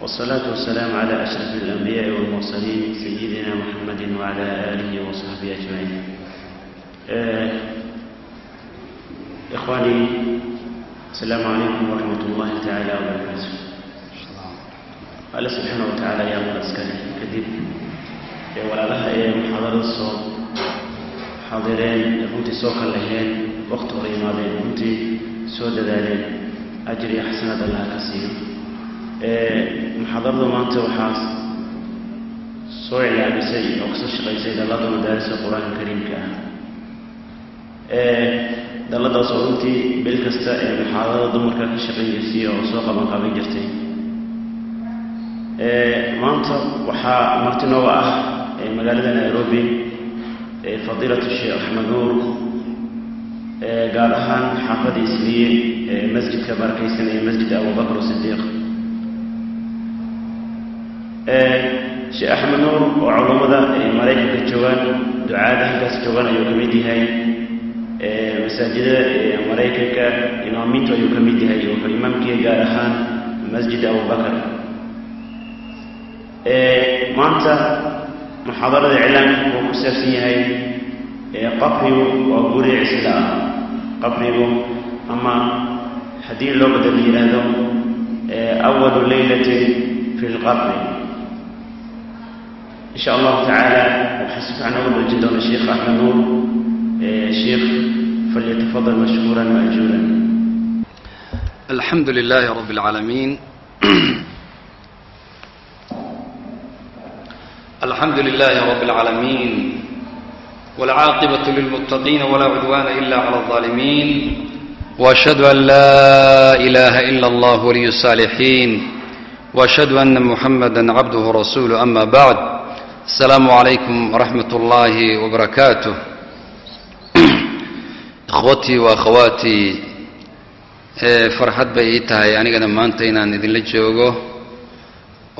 والصلاة والسلام على أشرف الأنبياء والمرسلين سيدنا محمد وعلى آله وصحبه أجمعين إخواني السلام عليكم ورحمة الله تعالى وبركاته الله سبحانه وتعالى يا مرسكري كذب يا ولا لها يا محاضرة الصوت حاضرين runtii soo kal laheen waqti hor imaadeen runtii soo dadaaleen ajri xasanad allaha ka siiyo muxaadarada maanta waxaa soo ilaabisay oo ka soo shaqaysay dallada madaarista qur'aanka kariimka ah. Dalladaas oo runtii bil kasta ee muxaadarada dumarka ka shaqayn jirtay oo soo qaban jirtay. Maanta waxaa marti nooga ah magaalada nairobi fadiilatu sheekh axmed nuur gaar ahaan xaafada isliye masjidka barakaysan ee masjid abubakr sidiiq sheekh axmed nuur oo culammada maraykanka joogaan ducaada halkaas joogaan ayuu ka mid yahay. Masaajidada maraykanka imaamiintu ayuu ka mid yahay wuxuu imaamkiya gaar ahaan masjid abubakr maanta muxaadarada iclaamka uu ku saabsan yahay qabrigu waa guri cisla ah. Qabrigu ama haddii loo badal yidhaahdo awalu leylatin fi lqabri in sha allahu tacaala waxaa si fiican uga dojin doona sheekh axmed nuur sheekh falyatafadal mashkuuran maajuuran alxamdu lilahi rab اlcaalamiin الحمد لله رب العالمين والعاقبة للمتقين ولا عدوان إلا على الظالمين وأشهد أن لا إله إلا الله ولي الصالحين وأشهد أن محمدا عبده ورسوله أما بعد السلام عليكم ورحمة الله وبركاته إخوتي وأخواتي farxad bay ii tahay anigana maanta inaan idinla joogo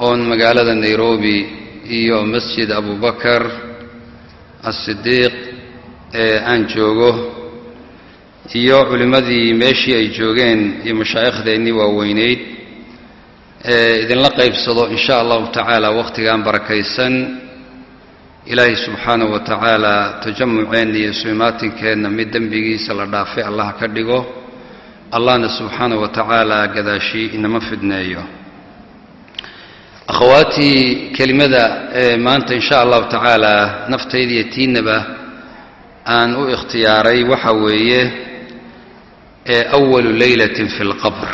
oon magaalada nairobi iyo masjid abubakar asidiiq ee aan joogo iyo culimmadii meeshii ay joogeen iyo mashaaikhdeenii waaweyneyd ee idinla qaybsado in sha allahu tacaala wakhtigan barakaysan ilaahay subxaanahu wa tacaala tajamuceenna iyo suimaatinkeenna mid dembigiisa la dhaafay allah ka dhigo allahna subxaanahu wa tacaala gadaashii inama fidneeyo. Akhawaatii kelimada ee maanta in sha allahu tacaala naftayda iyo tiinaba aan u ikhtiyaaray waxa weeye ee awalu leylatin fi lqabr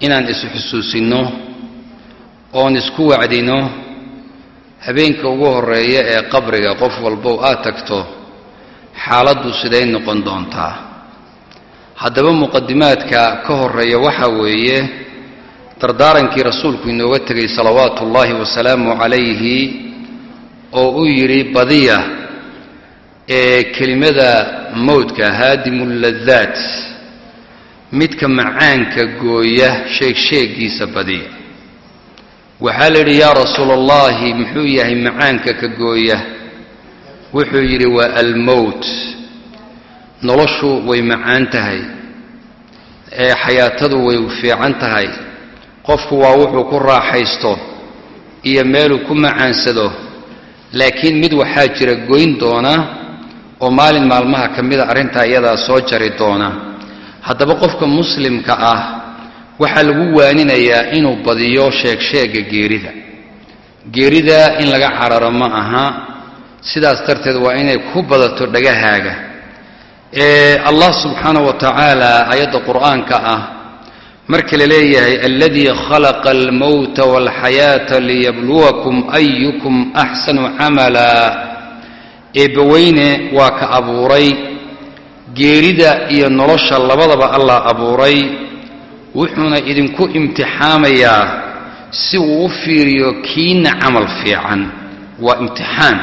inaan isu xusuusinno oon isku wacdino habeenka ugu horreeya ee qabriga qof walbow aad tagto xaaladdu siday noqon doontaa. Haddaba muqadimaadka ka horreeya waxa weeye dardaarankii rasuulku inooga tegay salawaatu ullaahi wasalaamu calayhi oo uu yidhi badiya ee kelimada mowdka haadimu ladaat midka macaanka gooya sheegsheegiisa badiya waxaa la yidhi yaa rasuula allahi muxuu yahay macaanka ka gooya? Wuxuu yidhi waa almowt noloshu way macaan tahay ee xayaatadu way fiican tahay. Qofku waa wuxuu ku raaxaysto iyo meeluu ku macaansado. Laakiin mid waxaa jira goyn doona oo maalin maalmaha ka mida arrintaa iyadaa soo jari doona. Haddaba qofka muslimka ah waxaa lagu waaninayaa inuu badiyo sheegsheegga geerida. Geerida in laga cararo ma aha. Sidaas darteed waa inay ku badato dhagahaaga. Allah subxaanahu wa tacaala ayadda qur'aanka ah marka la leeyahay aladii khalaqa almowta walxayaata liyabluwakum ayukum axsanu camala. Eebbaweyne waa ka abuuray. Geerida iyo nolosha labadaba allah abuuray wuxuuna idinku imtixaamayaa si uu u fiiriyo kiina camal fiican. Waa imtixaan.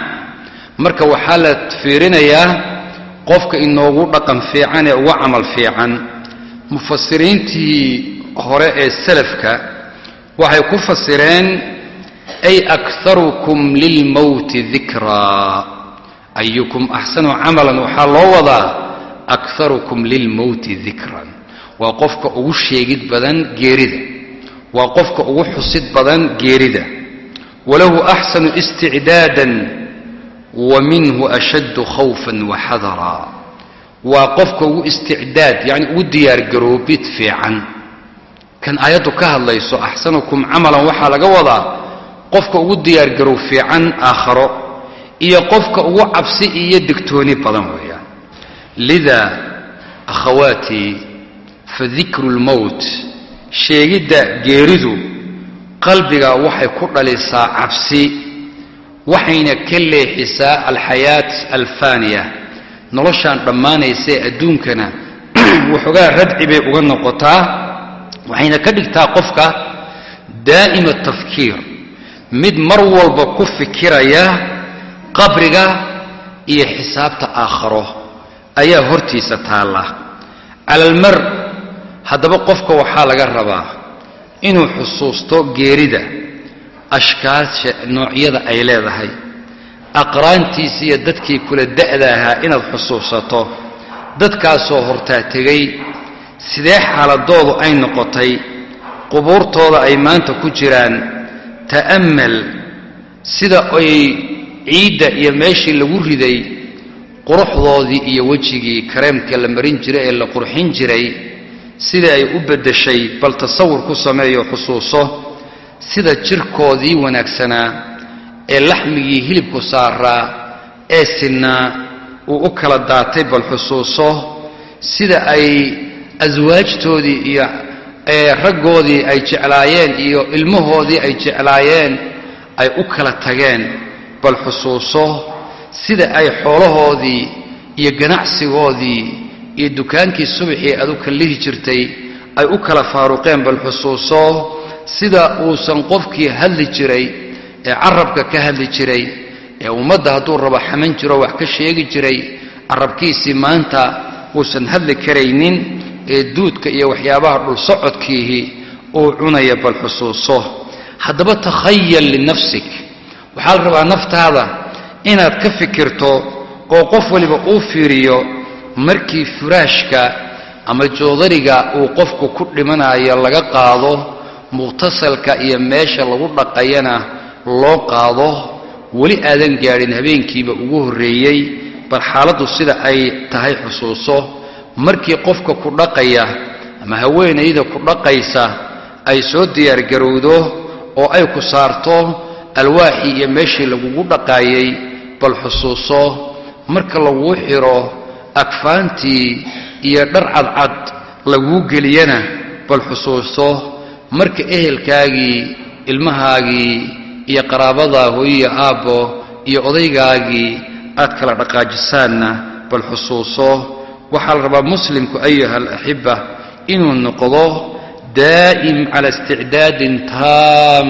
Marka waxaa la fiirinayaa qofka inoogu dhaqan fiican ee ugu camal fiican. Mufasiriintii hore ee salafka waxay ku fasireen ay akharukum lilmowti dikraa ayukum axsanu camalan. Waxaa loo wadaa akharukum lilmowti dikran waa qofka ugu sheegid badan geerida. Waa qofka ugu xusid badan geerida. Walahu axsanu isticdaadan wa minhu ashaddu khawfan wa xadaraa waa qofka ugu isticdaad yacni ugu diyaargaroobid fiican. Kan aayaddu ka hadlayso axsanukum camalan waxaa laga wadaa qofka ugu diyaargarow fiican aakharo iyo qofka ugu cabsi iyo digtooni badan weeyaan. Lida akhawaatii fadikru lmowt sheegidda geeridu qalbiga waxay ku dhalisaa cabsi waxayna ka leexisaa alxayaat alfaaniya. Noloshaan dhammaanaysa ee adduunkana waxoogaa radci bay uga noqotaa waxayna ka dhigtaa qofka daa'ima tafkiir. Mid mar walba ku fikiraya qabriga iyo xisaabta aakharo ayaa hortiisa taalla. Cala almar haddaba qofka waxaa laga rabaa inuu xusuusto geerida ashkaasha noocyada ay leedahay aqraantiisa iyo dadkii kula da'da ahaa inaad xusuusato dadkaasoo hortaa tegay sidee xaaladoodu ay noqotay qubuurtooda ay maanta ku jiraan ta'ammal sida ay ciidda iyo meeshii lagu riday quruxdoodii iyo wejigii kareemka la marin jiray ee la qurxin jiray sida ay u beddeshay bal tasawur ku sameeyo xusuuso sida jirkoodii wanaagsanaa ee laxmigii hilibku saaraa ee sinnaa uu u kala daatay bal xusuuso sida ay aswaajtoodii iyo ee raggoodii ay jeclaayeen iyo ilmahoodii ay jeclaayeen ay u kala tageen bal xusuuso sida ay xoolahoodii iyo ganacsigoodii iyo dukaankii subaxii aad u kallihi jirtay ay u kala faaruqeen bal xusuuso sida uusan qofkii hadli jiray ee carabka ka hadli jiray ee ummadda hadduu rabo xaman jiro wax ka sheegi jiray carabkiisii maanta uusan hadli karaynin ee duudka iyo waxyaabaha dhul socodkiihi uu cunaya bal xusuuso. Haddaba takhayal linafsik waxaa la rabaa naftaada inaad ka fikirto oo qof waliba uu fiiriyo markii furaashka ama joodariga uu qofku ku dhimanayo laga qaado muqhtasalka iyo meesha lagu dhaqayana loo qaado weli aadan gaadhin habeenkiiba ugu horreeyey bal xaaladdu sida ay tahay xusuuso. Markii qofka ku dhaqaya ama haweenayda ku dhaqaysa ay soo diyaargarowdo oo ay ku saarto alwaaxii iyo meeshii lagugu dhaqaayey bal xusuuso. Marka laguu xidho agfaantii iyo dhar cadcad laguu geliyana bal xusuuso marka ehelkaagii ilmahaagii iyo qaraabadaa hooyiyo aabbo iyo odaygaagii aad kala dhaqaajisaanna bal xusuuso. Waxaa la rabaa muslimku ayuha alaxiba inuu noqdo daa'im cala isticdaadin taam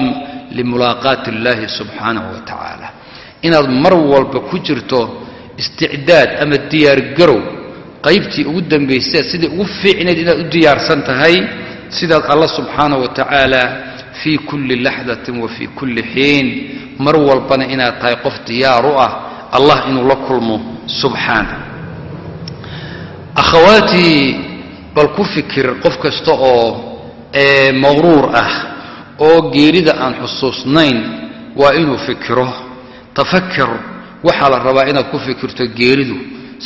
limulaaqaati illaahi subxaanahu wa tacaala. Inaad mar walba ku jirto isticdaad ama diyaargarow qaybtii ugu dambaysa sidai ugu fiicnayd inaad u diyaarsan tahay sidaad alla subxaanahu wa tacaala fii kulli laxdatin wa fii kulli xiin mar walbana inaad tahay qof diyaar u ah allah inuu la kulmo subxaana. Akhawaatii bal ku fikir qof kasta oo maqruur ah oo geerida aan xusuusnayn waa inuu fikiro waxaa la rabaa inaad ku fikirto geeridu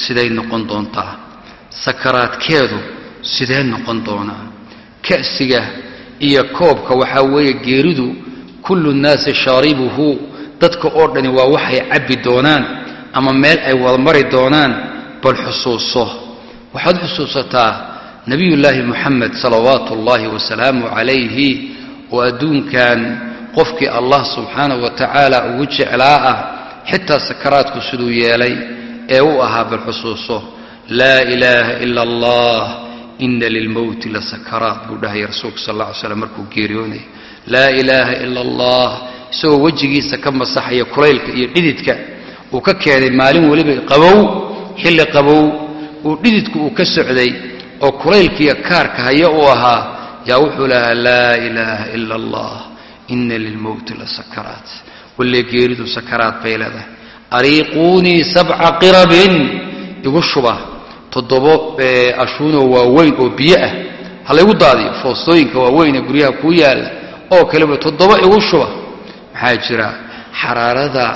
siday noqon doontaa. Sakaraadkeedu sidee noqon doonaa. Ka'siga iyo koobka waxaa weeye geeridu kullu nnaasi shaaribuhu dadka oo dhani waa waxay cabbi doonaan ama meel ay wada mari doonaan bal xusuuso. Waxaad xusuusataa nebiyullaahi moxamed salawaatu ullaahi wasalaamu calayhi oo adduunkan qofkii allah subxaanahu wa tacaala ugu jeclaa ah xitaa sakaraadku siduu yeelay ee u ahaa bal xusuuso laa ilaaha ila allah ina lilmowti la sakaraat buu dhahaya rasuulku sal alla ly slam markuu geeriyoonaya laa ilaaha ila allah isagoo wejigiisa ka masaxaya kulaylka iyo dhididka uu ka keenay maalin weliba qabow xilli qabow uu dhididku uu ka socday oo kulaylkiiyo kaarka haya uu ahaa yaa wuxuu lahaa laa ilaaha ila allah ina lilmowti la sakaraat walle geeridu sakaraad bay leedahay. Ariiquunii sabca qirabin. Igu shuba. Toddobo ashuunoo waaweyn oo biyo ah. Ha laygu daadiyo. Foostooyinka waaweyn ee guryaha kuu yaalla. Oo kaleba toddoba igu shuba. Maxaa jira? Xaraarada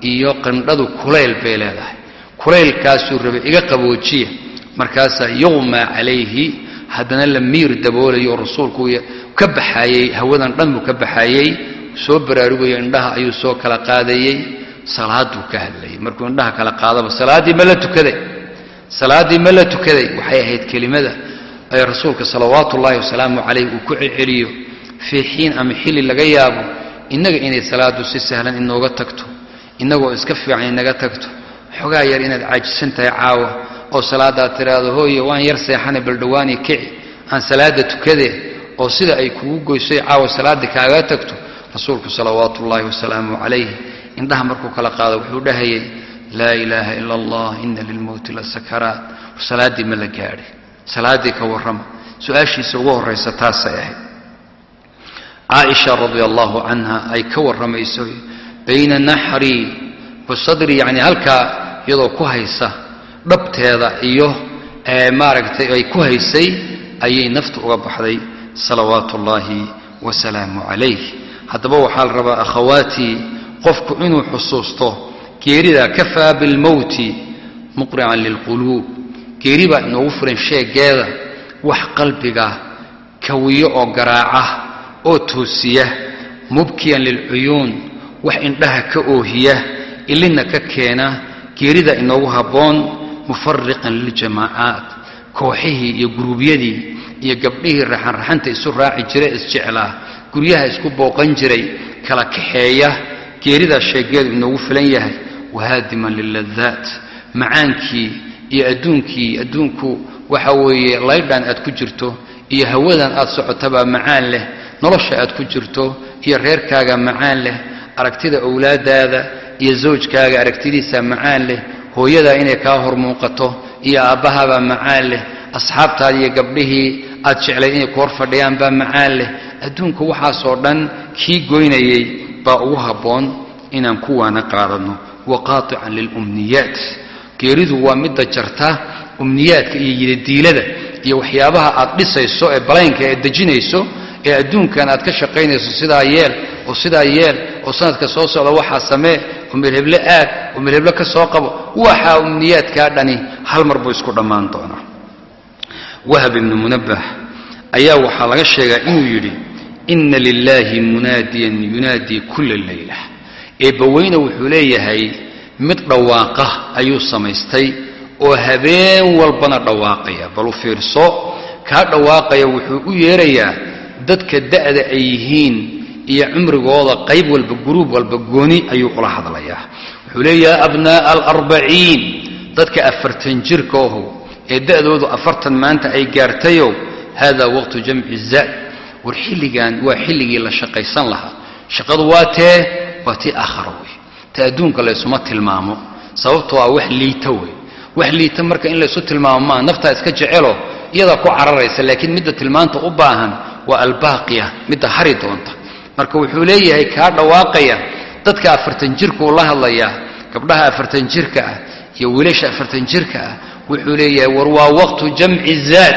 iyo qandhadu kulayl bay leedahay. Kulaylkaasuu rabay iga qaboojiya. Markaasaa yuqmaa calayhi. Haddana la miir daboolayo oo rasuulku ka baxaayey hawadan dhan buu ka baxaayey soo baraarugayo indhaha ayuu soo kala qaadayey salaaduu ka hadlayay. Markuu indhaha kala qaadaba salaaddii ma la tukaday. Salaaddii ma la tukaday. Waxay ahayd kelimada ee rasuulka salawaatu ullaahi wasalaamu calayh uu ku celceliyo fii xiin ama xilli laga yaabo innaga inay salaaddu si sahlan inooga tagto innagoo iska fiican inaga tagto. Xogaa yar inaad caajisan tahay caawa. Oo salaaddaad tidhaahdo hooye waan yar seexane baldhowaani kici. Aan salaadda tukadee. Oo sida ay kugu goysoy caawa salaaddii kaaga tagto rasuulku salawaatu ullaahi wasalaamu calayh indhaha markuu kala qaado wuxuu dhahayay laa ilaaha ila allah ina lilmowti la sakaraat salaaddii ma la gaadhi. Salaaddii ka warrama. Su'aashiisa ugu horraysa taasay ahayd. Caaisha radia allahu canha ay ka warramayso bayna naxri wa sadri yacni halkaa iyadoo ku haysa dhabteeda iyo maaragtay ay ku haysay ayay naftu uga baxday salawaatu ullaahi wasalaamu calayh haddaba waxaa la rabaa akhawaatii qofku inuu xusuusto geerida kafaa bilmowti muqrican lilquluub. Geeri baa inoogu furan sheegeeda wax qalbiga kawiyo oo garaaca oo toosiya mubkiyan lilcuyuun wax indhaha ka oohiya ilina ka keena geerida inoogu habboon mufariqan liljamaacaat kooxihii iyo guruubyadii iyo gabdhihii raxanraxanta isu raaci jira isjeclaa guryaha isku booqan jiray kala kaxeeya geeridaa sheegeedu inoogu filan yahay wahaadiman liladaat macaankii iyo adduunkii adduunku waxa weeye laydhan aad ku jirto iyo hawadan aad socotabaa macaan leh nolosha aad ku jirto iyo reerkaaga macaan leh aragtida owlaadaada iyo zawjkaaga aragtidiisa macaan leh hooyadaa inay kaa hor muuqato iyo aabbahabaa macaan leh asxaabtaada iyo gabdhihii aad jeclay inay ku hor fadhiyaan baa macaan leh adduunka waxaasoo dhan kii goynayay baa ugu habboon inaan kuwaana qaadanno. Waqaatican lilumniyaat geeridu waa midda jarta umniyaadka iyo yidadiilada iyo waxyaabaha aad dhisayso ee balaynka ee dejinayso ee adduunkan aad ka shaqaynayso sidaa yeel oo sidaa yeel oo sanadka soo socda waxaa samee oo melheble aad oo melheble ka soo qabo waxaa umniyaadkaa dhani. Hal mar buu isku dhammaan doonaa. Wahab ibnu munabbah ayaa waxaa laga sheegaa inuu yidhi inna lilaahi munaadiyan yunaadii kulla leyla eebbaweyne wuxuu leeyahay mid dhawaaqa ayuu samaystay oo habeen walbana dhawaaqaya. Bal u fiirso kaa dhawaaqaya wuxuu u yeerayaa dadka da'da ay yihiin iyo cumrigooda qayb walba guruub walba gooni ayuu ula hadlayaa. Wuxuu leeyahay abnaa'a alarbaciin dadka afartan jirka ohow ee da'doodu afartan maanta ay gaartayow haadaa waqtu jamci zaad war xilligan waa xilligii la shaqaysan lahaa. Shaqadu waa tee waa tii aakhara wey ta adduunka laysuma tilmaamo sababtoo ah wax liita wey wax liita marka in laysu tilmaamo maa naftaa iska jecelo iyadaa ku cararaysa laakiin midda tilmaanta u baahan waa albaaqiya midda hari doonta. Marka wuxuu leeyahay kaa dhawaaqaya dadka afartan jirkuu la hadlayaa gabdhaha afartan jirka ah iyo wiilasha afartan jirka ah wuxuu leeyahay war waa waqtu jamci zaad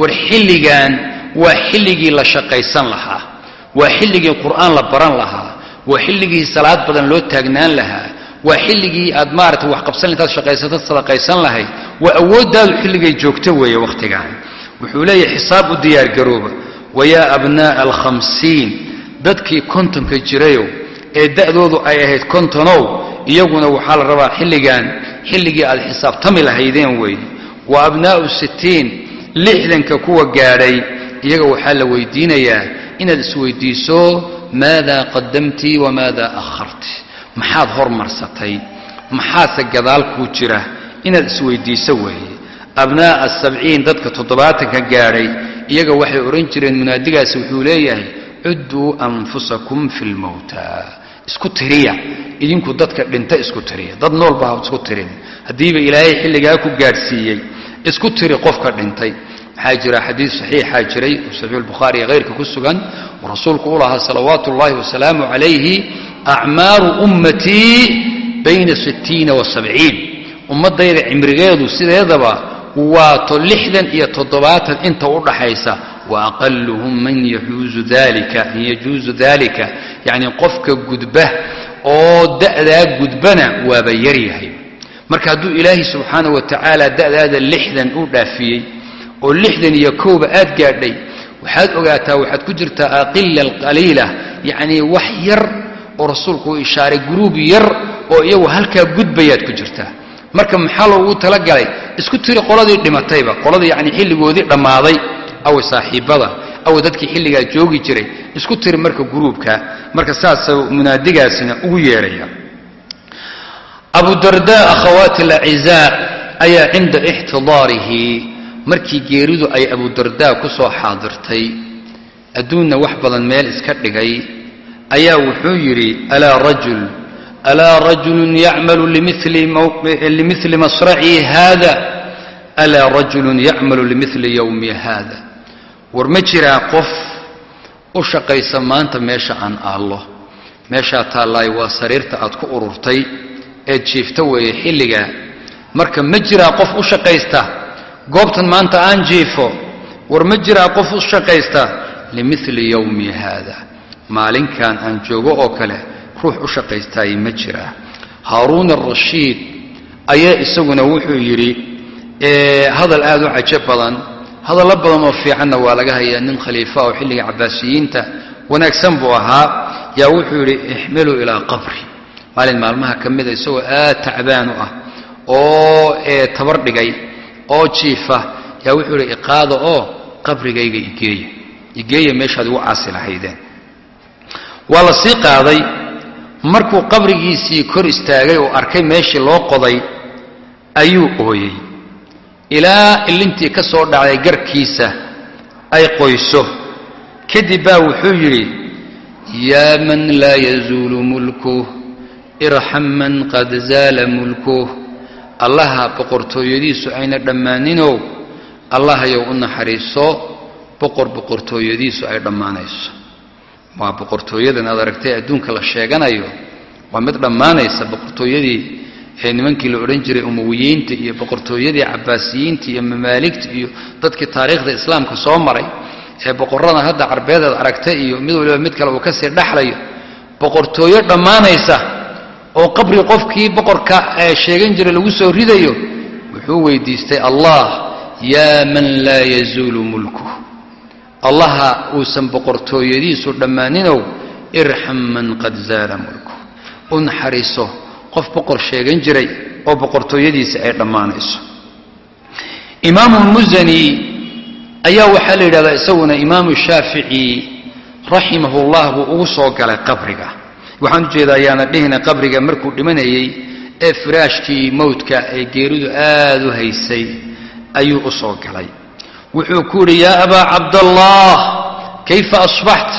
war xilligan waa xilligii la shaqaysan lahaa. Waa xilligii qur'aan la baran lahaa. Waa xilligii salaad badan loo taagnaan lahaa. Waa xilligii aad maarata wax qabsan intaad shaqaysato sadaqaysan lahayd. Waa awooddaadu xilligay joogto weeye wakhtigan wuxuu leeyahay xisaab u diyaargarooba wayaa abnaa'a alkhamsiin dadkii kontonka jirayow ee da'doodu ay ahayd kontonow iyaguna waxaa la rabaa xilligan xilligii aad xisaabtami lahaydeen weeye. Wa abnaa'u sittiin. Lixdanka kuwa gaadhay iyaga waxaa la weydiinayaa inaad isweydiiso maada qadamtii wamaada akharti? Maxaad hormarsatay maxaase gadaal kuu jira inaad isweydiiso weeye. Abnaa'a sabciin dadka toddobaatanka gaadhay iyaga waxay odhan jireen munaadigaasi wuxuu leeyahay cudduu anfusakum fi lmowta isku tiriya idinku dadka dhinta isku tiriya dad noolba ha isku tirin. Haddiiba ilaahay xilligaa ku gaadhsiiyey isku tiri qofka dhintay maxaa jira xadiid saxiixaa jiray oo saxiix albukhaari ee hayrka ku sugan oo rasuulku u lahaa salawaatu ullaahi wasalaamu calayhi acmaaru ummatii bayna sittiina wa sabciin. Ummaddayda cimrigeedu sideedaba waato lixdan iyo toddobaatan inta u dhaxaysa wa aqaluhum man yajuusu dalika yacni qofka gudba oo da'daa gudbana waaba yaryahay. Marka hadduu ilaahay subxaana wa tacaala da'daada lixdan u dhaafiyey oo lixdan iyo kowba aad gaadhay waxaad ogaataa waxaad ku jirtaa aqila alqaliila yacnii wax yar oo rasuulku uu ishaaray guruub yar oo iyagu halkaa gudbayaad ku jirtaa. Marka maxaa loogu talagalay? Isku tiri qoladii dhimatayba qoladii yacni xilligoodii dhammaaday awe saaxiibbada awe dadkii xilligaa joogi jiray isku tiri marka guruubka marka saasa munaadigaasina ugu yeeraya. Abu darda akhawaati alacizaa ayaa cinda ixtidaarihi markii geeridu ay abudarda ku soo xaadirtay adduunna wax badan meel iska dhigay ayaa wuxuu yidhi alaa rajul alaa rajulun yacmalu limili masracii haada? Alaa rajulun yacmalu limili yowmi haada? War ma jiraa qof u shaqaysa maanta meesha aan aallo. Meeshaa taallaay waa sariirta aad ku ururtay eed jiifta weeye xilligaa marka ma jiraa qof u shaqaysta goobtan maanta aan jiifo war ma jiraa qof u shaqaysta limili yowmi haada. Maalinkan aan joogo oo kale ruux u shaqaystaayay ma jiraa haaruun arashiid ayaa isaguna wuxuu yidhi hadal aad u cajo badan hadallo badan oo fiicanna waa laga hayaa nin khaliifa oo xilliga cabbaasiyiinta wanaagsan buu ahaa. Yaa wuxuu yidhi ixmiluu ilaa qabri. Maalin maalmaha ka mida isagoo aad tacbaan u ah oo tabar dhigay oo jiifa. Yaa wuxuu yidhi iqaada oo qabrigayga igeeya igeeya meeshaad igu caasi lahaydeen. Waa la sii qaaday. Markuu qabrigiisii kor istaagay oo arkay meeshii loo qoday ayuu ooyey. Ilaa ilintii ka soo dhacday garkiisa ay qoyso. Kadib baa wuxuu yidhi yaa man laa yazuulu mulkuh irxam man qad zaala mulkuh allaha boqortooyadiisu ayna dhammaaninow allahayow u naxariiso? Boqor boqortooyadiisu ay dhammaanayso. Waa boqortooyadan aad aragtay adduunka la sheeganayo waa mid dhammaanaysa boqortooyadii. Ee nimankii la odhan jiray umawiyiinta iyo boqortooyadii cabbaasiyiinta iyo mamaaligta iyo dadkii taariikhda islaamka soo maray. Ee boqorrada hadda carbeedaad aragtay iyo mid waliba mid kale uu ka sii dhexlayo boqortooyo dhammaanaysa oo qabri qofkii boqorka ee sheegan jiray lagu soo ridayo wuxuu weydiistay allah yaa man laa yazuulu mulkuh. Allaha uusan boqortooyadiisu dhammaaninow irxam man qad zaala mulkuh. U naxariiso qof boqor sheegan jiray oo boqortooyadiisa ay dhammaanayso. Imaamu musani ayaa waxaa la yidhahdaa isaguna imaamu shaafici raximahullah buu ugu soo galay qabriga waxaan u jeedaa ayaana dhihina qabriga markuu dhimanayey ee firaashkii mowdka ee geeridu aad u haysay ayuu u soo galay. Wuxuu ku yidhi yaa abaa cabdallah kayfa asbaxt?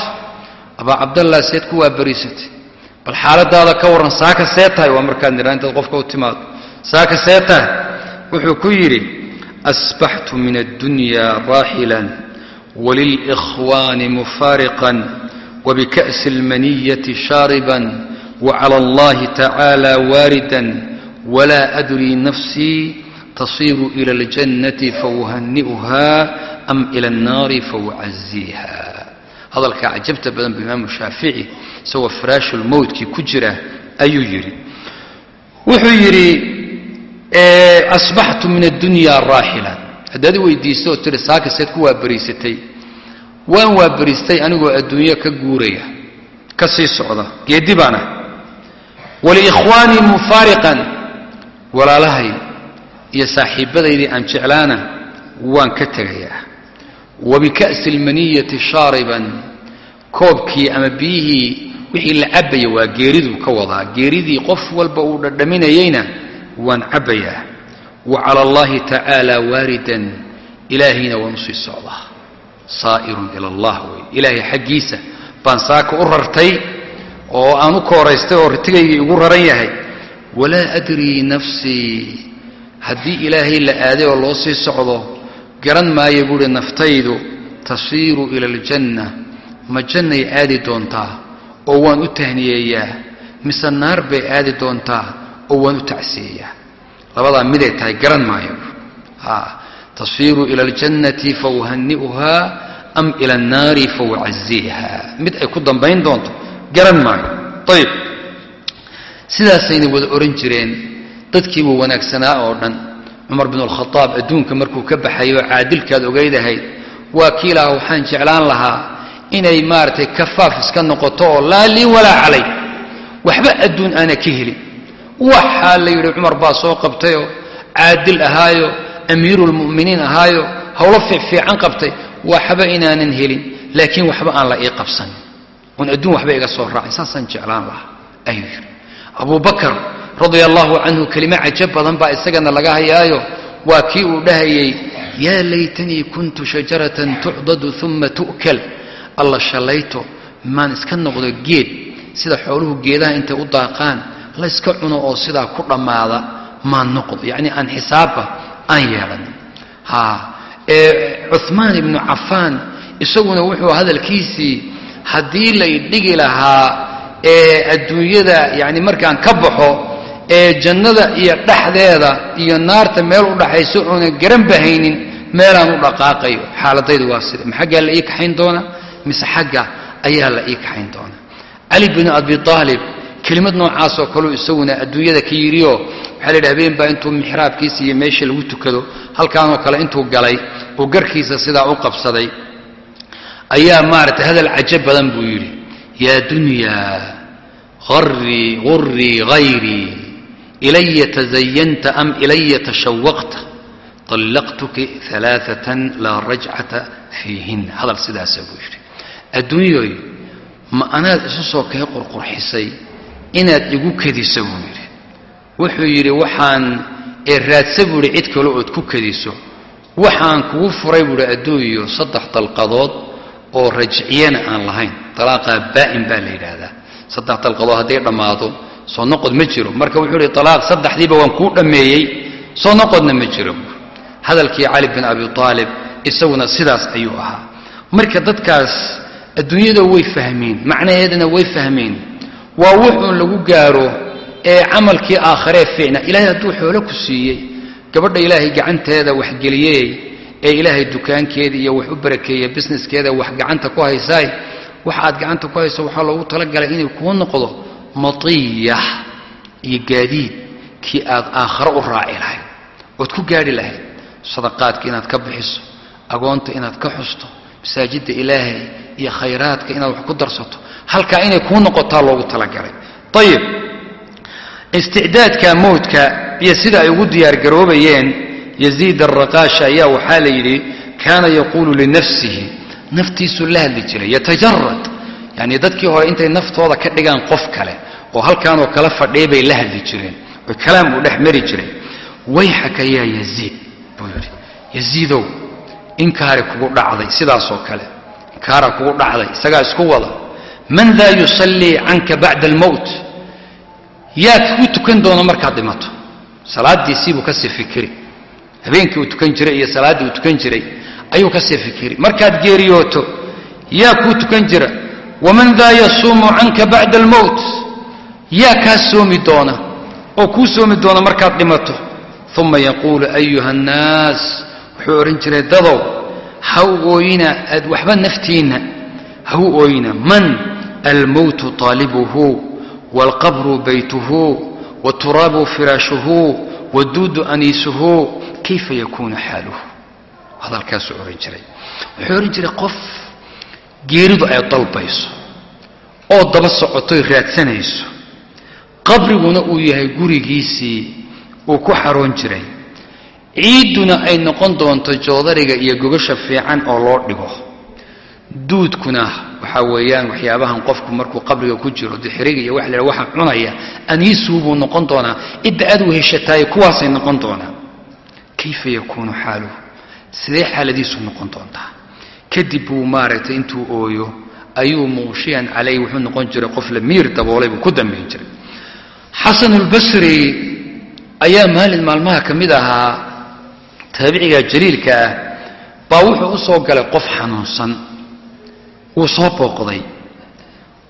Abaa cabdallah seed ku waabariisatay. Bal xaaladaada ka warran saaka see tahay. Waa markaad nidhaa intaad qofka u timaado. Saaka see tahay. Wuxuu ku yidhi asbaxtu min addunya raaxilan walilإkhwaani mufaariqan wbika'si اlmaniyati shaariban waclى اllahi tacaala waaridan walaa adrii nafsii tasiiru ila اljannati fauhani'uha am ila اnnaari faucaziiha hadalkaa cajabta badan bu imaamu shaafici isagoo firaashulmowtkii ku jira ayuu yidhi wuxuu yidhi asbaxtu min addunya raaxilan haddaad i weydiisto oo tihi saaka seed ku waabariisatay waan waabariistay anigoo adduunyo ka guuraya ka sii socda geeddi baan ah waliikhwaanii mufaariqan walaalahay iyo saaxiibbadaydii aan jeclaana waan ka tegayaa. Wabika'si almaniyati shaariban koobkii ama biyihii wixii la cabbaya waa geeriduu ka wadaa. Geeridii qof walba uu dhadhaminayeyna waan cabbayaa. Wa cala allahi tacaala waaridan ilaahayna waan u sii socdaa saa'irun ila allah wey. Ilaahay xaggiisa baan saaka u rartay oo aan u kooraystay oo ritigaygii igu raran yahay. Walaa adrii nafsii haddii ilaahay la aaday oo loo sii socdo garan maayo buuhi naftaydu tasiiru ila aljanna. Ma jannay aadi doontaa oo waan u tahniyeeyaa? Mise naar bay aadi doontaa oo waan u tacsiyeeyaa labadaa miday tahay garan maayo tasiiru ila aljannati fauhani'uha am ila annaari faucaziiha mid ay ku dambayn doonto garan maayo. Ayib sidaasayna wada ohan jireen dadkiiba wanaagsanaa oo dhan. Cumar bin alkhadaab adduunka markuu ka baxayo caadilkaad ogaydahayd waa kii lahaa waxaan jeclaan lahaa inay maaragtay kafaaf iska noqoto oo laa lii walaa calay. Waxba adduun aana ka helin. Waxaa la yidhi cumar baa soo qabtayoo caadil ahaayo amiiruulmu'miniin ahaayo howlo fiicfiican qabtay waxba inaanan helin laakiin waxba aan la ii qabsanin oon adduun waxba iga soo raacin saasaan jeclaan lahaa ayuu yidhi. Abubakar radia allahu canhu kelimo cajab badan baa isagana laga hayaayo waa kii uu dhahayey yaa laytanii kuntu shajaratan tucdadu uma tu'kal. Alla shallayto maan iska noqdo geed sida xooluhu geedaha intay u daaqaan la yska cuno oo sidaa ku dhammaada maan noqdo. Yacni aan xisaabba aan yeelan. Cuhmaan ibnu cafaan isaguna wuxuu hadalkiisii haddii lay dhigi lahaa ee adduunyada yacni markaan ka baxo ee jannada iyo dhexdeeda iyo naarta meel u dhaxayso oonan garan bahaynin meelaan u dhaqaaqayo. Xaaladaydu waa sida ma xaggaa la ii kaxayn doona mise xagga ayaa la ii kaxayn doona cali binu abi aalib kelimad noocaasoo kaleu isaguna adduunyada ka yidhioo waxaa la yidhi habeen baa intuu mixraabkiisa iyo meesha lagu tukado halkaanoo kale intuu galay oo garkiisa sidaa u qabsaday. Ayaa maaragtay hadal cajab badan buu yidhi. Yaa dunyaa arii gurii hayrii ilaya tazayanta am ilaya tashawaqta طallaqtuki alaaatan laa rajcata fiihin hadal sidaasa buu yidhi. Adduunyoy ma anaad isu soo kee qurqurxisay inaad igu kediso buu yidhi. Wuxuu yidhi waxaan ee raadsa buu yidhi cid kale ood ku kediso. Waxaan kugu furay buuhi adduunyo saddex dalqadood oo rajciyana aan lahayn. Alaaqaa baa'in baa la yidhaahdaa. Saddex dalqadood hadday dhammaado soo noqod ma jiro. Marka wuxuu ihi alaaq saddexdiiba waan kuu dhammeeyey soo noqodna ma jiro. Hadalkii cali bin abi aalib isaguna sidaas ayuu ahaa. Marka dadkaas adduunyada way fahmeen macnaheedana way fahmeen waa wuxuun lagu gaaro ee camalkii aakharee fiicna. Ilaahay hadduu xoolo ku siiyey gabadha ilaahay gacanteeda waxgeliyey ee ilaahay dukaankeeda iyo wax u barakeeya businesskeeda wax gacanta ku haysaay waxa aad gacanta ku hayso waxaa loogu talagalay inay kuu noqdo matiyax iyo gaadiid kii aad aakharo u raaci lahayd. Ood ku gaadhi lahayd sadaqaadka inaad ka bixiso agoonta inaad ka xusto masaajidda ilaahay iyo khayraadka inaad wax ku darsato. Halkaa inay kuu noqotaa loogu talagalay. Ayib isticdaadka mowdka iyo sida ay ugu diyaargaroobayeen yaziid araqaasha ayaa waxaa la yidhi kaana yaquulu linafsihi. Naftiisuu la hadli jiray yatajarad yani dadkii hore intay naftooda ka dhigaan qof kale oo halkaanoo kala fadhiya bay la hadli jireen oy kalaam uu dhex mari jiray. Wayxaka yaa yaziid buu yidhi. Yaziidow inkaari kugu dhacday sidaasoo kale inkaara kugu dhacday isagaa isku wada man daa yusallii canka bacda almowt yaa kuu tukan doona markaad dhimato. Salaadiisiibuu ka sii fikiri. Habeenkii uu tukan jiray iyo salaaddii uu tukan jiray ayuu ka sii fikiri. Markaad geeriyooto yaa kuu tukan jira waman daa yasuumu canka bacda almowt yaa kaa soomi doona oo kuu soomi doona markaad dhimato. Uma yaquulu ayuha annaas wuxuu odhan jiray dadow ha u ooyina aad waxba naftiinna ha u ooyina man almowtu taalibuhu waalqabru baytuhu waturaabu firaashuhu waduudu aniisuhu kayfa yakuunu xaaluhu? Hadalkaasuu odhan jiray. Wuxuu odhan jiray qof geeridu ay dalbayso oo daba socotoy raadsanayso. Qabriguna uu yahay gurigiisii uu ku xaroon jiray ciidduna ay noqon doonto joodariga iyo gogasha fiican oo loo dhigo. Duudkuna waxaa weeyaan waxyaabahan qofku markuu qabriga ku jiro dixiriga iyo wax la waxa cunaya aniisuu buu noqon doonaa. Cidda aad weheshataaye kuwaasay noqon doonaa kayfa yakuunu xaaluhu sidee xaaladiisu noqon doontaa? Kadib buu maaragtay intuu ooyo ayuu muushiyan calayh wuxuu noqon jiray qof la miir daboolay buu ku dambayn jiray. Xasanulbasri ayaa maalin maalmaha ka mid ahaa taabiciga jaliilka ah baa wuxuu u soo galay qof xanuunsan. Wuu soo booqday.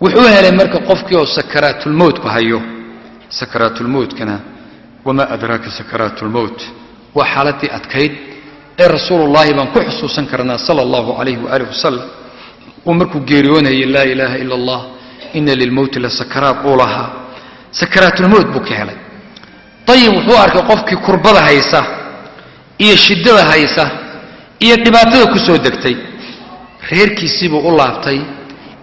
Wuxuu helay marka qofkii oo sakaraatulmowtku hayo. Sakaraatulmowtkana wamaa adraaka sakaraatulmowt waa xaaladii adkayd ee rasuulullaahi baan ku xusuusan karnaa sala allahu calayhi waaalih wasalam uu markuu geeriyoonayay laa ilaaha ila allah ina lilmowti la sakaraat uu lahaa. Sakaraatulmowt buu ka helay. Ayib wuxuu arkay qofkii kurbada haysa iyo shiddada haysa iyo dhibaatada ku soo degtay. Reerkiisiibuu u laabtay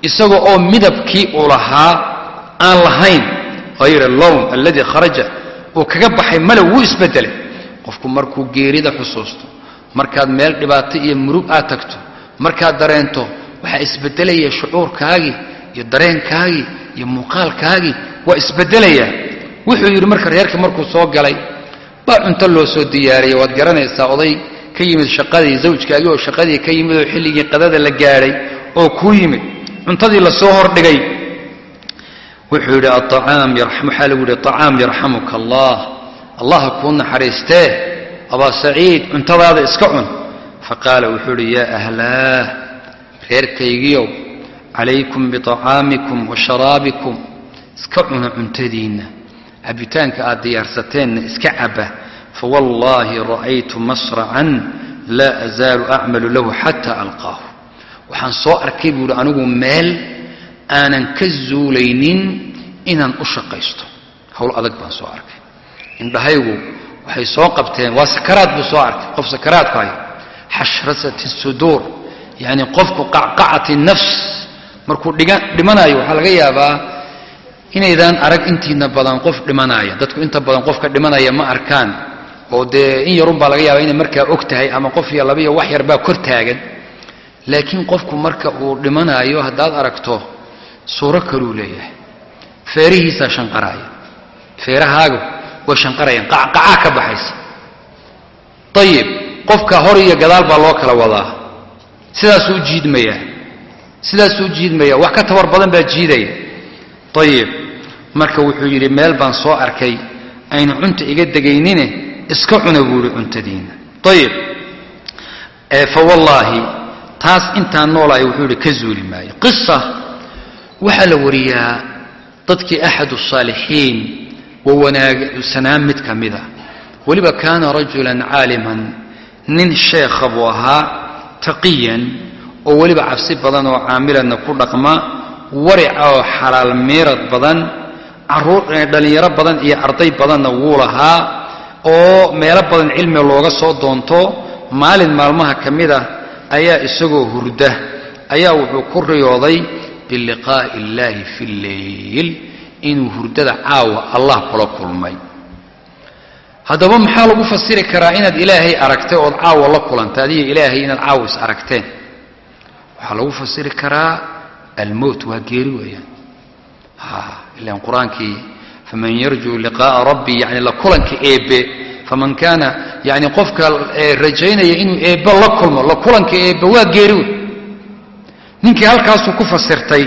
isaga oo midabkii uu lahaa aan lahayn hayra lown alladii kharaja uu kaga baxay malow wuu isbedelay. Qofku markuu geerida xusuusto markaad meel dhibaato iyo murug aad tagto markaad dareento waxaa isbedelaya shucuurkaagii iyo dareenkaagii iyo muuqaalkaagii waa isbedelayaa wuxuu yidhi marka reerka markuu soo galay baa cunto loo soo diyaariyay waad garanaysaa oday ka yimid shaqadii zawjkaagii oo shaqadii ka yimid oo xilligii qadada la gaadhay oo kuu yimid. Cuntadii la soo hordhigay. Wuxuu yidhi waxaa lagu yidhi acaam yarxamuka allah allaha kuu naxariistee abaa saciid cuntadaada iska cun. Faqaala wuxuu yidhi yaa ahlaah reerkaygiiow calaykum biطacaamikum wa sharaabikum iska cuna cuntadiinna cabitaanka aad diyaarsateenna iska cabba fawallaahi ra'aytu masracan laa azaalu acmalu lahu xataa alqaahu. Waxaan soo arkay buu yidhi anigu meel aanan ka zuulaynin inaan u shaqaysto. Howl adag baan soo arkay. Indhahaygu waxay soo qabteen waa sakaraad buu soo arkay. Qof sakaraadku hayo xashrasati suduur yacni qofku qacqacati nafs markuu dhiga dhimanayo waxaa laga yaabaa inaydaan arag intiina badan qof dhimanaya. Dadku inta badan qofka dhimanaya ma arkaan. Oo dee in yarun baa laga yaaba inay markaa og tahay ama qof iyo laba iyo wax yarbaa kor taagan. Laakiin qofku marka uu dhimanaayo haddaad aragto suuro kaluu leeyahay. Feerihiisaa shanqaraaya feerahaagu way shanqarayaan. Qacqacaa ka baxaysa. Ayib qofka hor iyo gadaal baa loo kala wadaa. Sidaasuu jiidmayaa. Sidaasuu jiidmaya wax ka tabar badan baa jiidaya ayib marka wuxuu yidhi meel baan soo arkay aynu cunta iga degaynine iska cuna buu yidhi cuntadiina ayib fa wallaahi taas intaan noolahay wuxuu yidhi ka zuuli maayo. Qisa waxaa la wariyaa dadkii axadu saalixiin wa wanaagsanaa mid ka mida weliba kaana rajulan caaliman nin sheekha buu ahaa taqiyan oo weliba cabsi badan oo caamiladna ku dhaqma warica oo xalaal miirad badan carruur dhallinyaro badan iyo arday badanna wuu lahaa oo meelo badan cilmi looga soo doonto. Maalin maalmaha ka mid ah ayaa isagoo hurda ayaa wuxuu ku riyooday biliqaa'i illaahi fi lleyl inuu hurdada caawa allah kula kulmay. Haddaba maxaa lagu fasiri karaa inaad ilaahay aragtay ood caawa la kulantay adiga ilaahay inaad caawa is aragteen? Waxaa lagu fasiri karaa almowt waa geeri weeyaan ilan qur'aankii faman yarjuu liqaa'a rabbi yani la kulanka eebbe faman kaana yani qofka rajaynaya inuu eebbe la kulmo la kulanka eebbe waa geeri wey ninkii halkaasuu ku fasirtay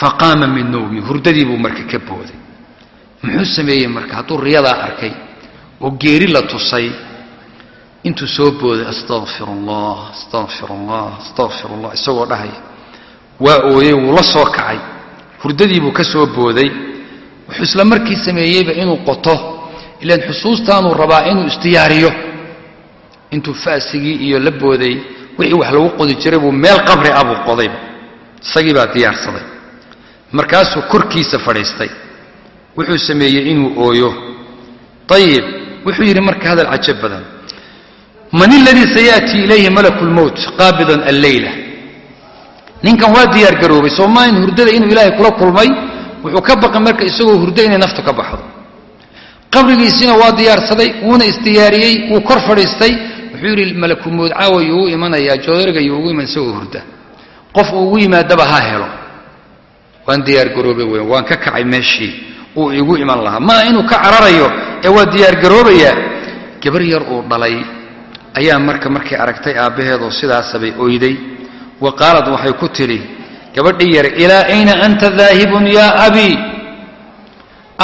faqaama min nowmi hurdadii buu marka ka booday muxuu sameeyey marka hadduu riyadaa arkay oo geeri la tusay intuu soo booday astaqfir allah astaqfir allah astaqfir allah isagoo dhahaya waa ooyey wuu la soo kacay. Hurdadii buu ka soo booday. Wuxuu isla markii sameeyeyba inuu qoto ilaan xusuustaanuu rabaa inuu isdiyaariyo intuu faasigii iyo la booday wixii wax lagu qodi jiray buu meel qabri ah buu qodayba. Isagii baa diyaarsaday. Markaasuu korkiisa fadhiistay. Wuxuu sameeyey inuu ooyo. Ayib wuxuu yidhi marka hadal cajab badan. Man iladii sayaatii ilayhi malaku lmowt qaabidan alleyla ninkan waa diyaar garoobay. Soo maahin hurdada inuu ilaahay kula kulmay wuxuu ka baqay marka isagoo hurdo inay naftu ka baxdo. Qabrigiisiina waa diyaarsaday wuuna isdiyaariyey wuu kor fadhiistay. Wuxuu yidhi malakulmowt caawa yuu u imanayaa joodariga yuu ugu iman isagoo hurda. Qof uu ugu yimaadaba ha helo. Waan diyaargaroobay weyn waan ka kacay meeshii uu igu iman lahaa. Maa inuu ka cararayo ee waa diyaargaroobayaa gabar yar uu dhalay ayaa marka markay aragtay aabbaheedoo sidaasabay oyday wa qaalad waxay ku tidhi gabadhii yar ilaa ayna anta daahibun yaa abii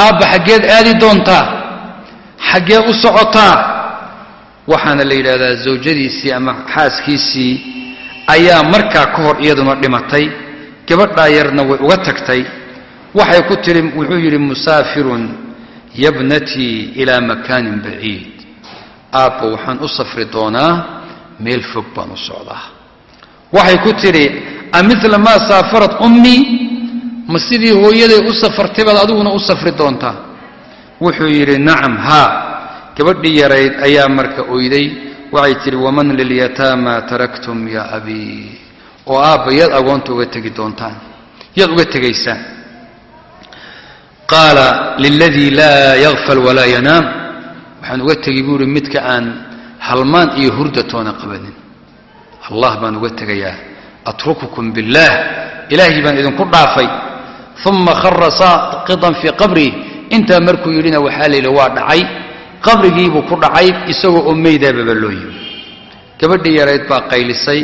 aabba xaggeed aadi doontaa xaggee u socotaa waxaana la yidhaahdaa zawjadiisii ama xaaskiisii ayaa markaa ka hor iyaduna dhimatay gabadhaa yarna way uga tagtay waxay ku tidhi wuxuu yidhi musaafirun yabnatii ilaa makaanin baciid aabba waxaan u safri doonaa meel fog baan u socdaa waxay ku tidhi amila maa saafarat ummii ma sidii hooyaday u safartay baad adiguna u safri doontaa? Wuxuu yidhi nacam haa. Gabadhii yarayd ayaa marka oyday. Waxay tidhi waman lilyataama taraktum ya abii oo aabba yaad agoonta uga tegi doontaan. Yaad uga tegaysaan. Qaala liladii laa yakfal walaa yanaam. Waxaan uga tegi buu ihi midka aan halmaan iyo hurda toona qabanin allah baan uga tegayaa atrukukum biاllaah ilaahay baan idinku dhaafay. Uma khara saaqitan fii qabrii intaa markuu yidhina waxaa la yidhi waa dhacay. Qabrigiibuu ku dhacay isagoo oo meydaababa loo yimi gabadhii yarayd baa qaylisay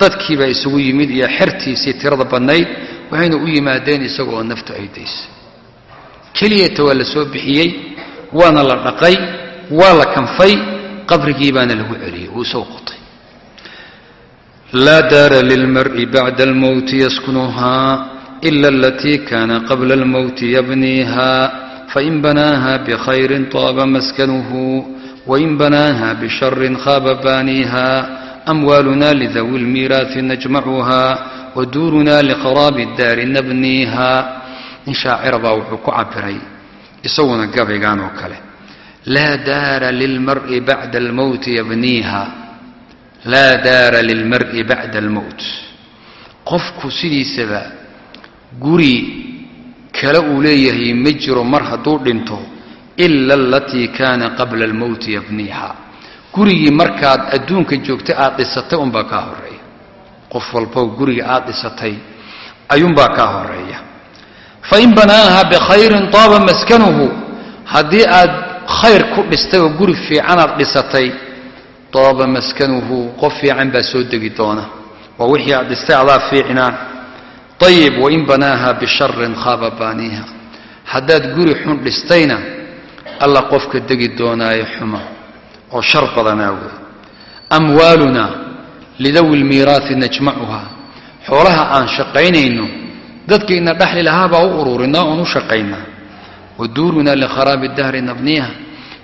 dadkiibaa isugu yimid iyo xertiisii tirada badnayd waxayna u yimaadeen isaga oo naftu ay keliyata waa la soo bixiyey waana la dhaqay waa la kanfay qabrigii baana lagu celiyey uu soo qotay laa daara lilmar'i bacda almowti yaskunuhaa ila alatii kaana qabla almowti yabniiha fain banaaha bikhayrin taaba maskanuhu wain banaaha bisharin khaaba baaniiha amwaaluna lidawi lmiiraahi najmacuha waduuruna liqaraabi daari nabniiha nin shaacira baa wuxuu ku cabiray isaguna gabaygan oo kale laa daara lilmar'i bacda almowti yabniiha laa daara lilmar'i bacda almowt qofku sidiisaba guri kale uu leeyahay ma jiro mar hadduu dhinto ila alatii kaana qabla almowti yabniiha. Gurigii markaad adduunka joogtay aad dhisatay unbaa kaa horreeya qof walbo guriga aad dhisatay ayuunbaa kaa horreeya fain banaaha bikhayrin taaba maskanuhu. Haddii aad khayr ku dhistay oo guri fiican aad dhisatay taaba maskanuhu qof fiican baa soo degi doona. Waa wixii aad dhistay adaa fiicnaa. Ayib wain banaaha bisharin khaaba baaniiha. Haddaad guri xun dhistayna alla qofka degi doonaayo xuma oo shar badanaa wey amwaaluna lidawi lmiiraati najmacuha. Xoolaha aan shaqaynayno dadkiina dhaxli lahaabaa u ururinaa oon u shaqaynaa. Waduuruna likharaabi dahri nabniiha.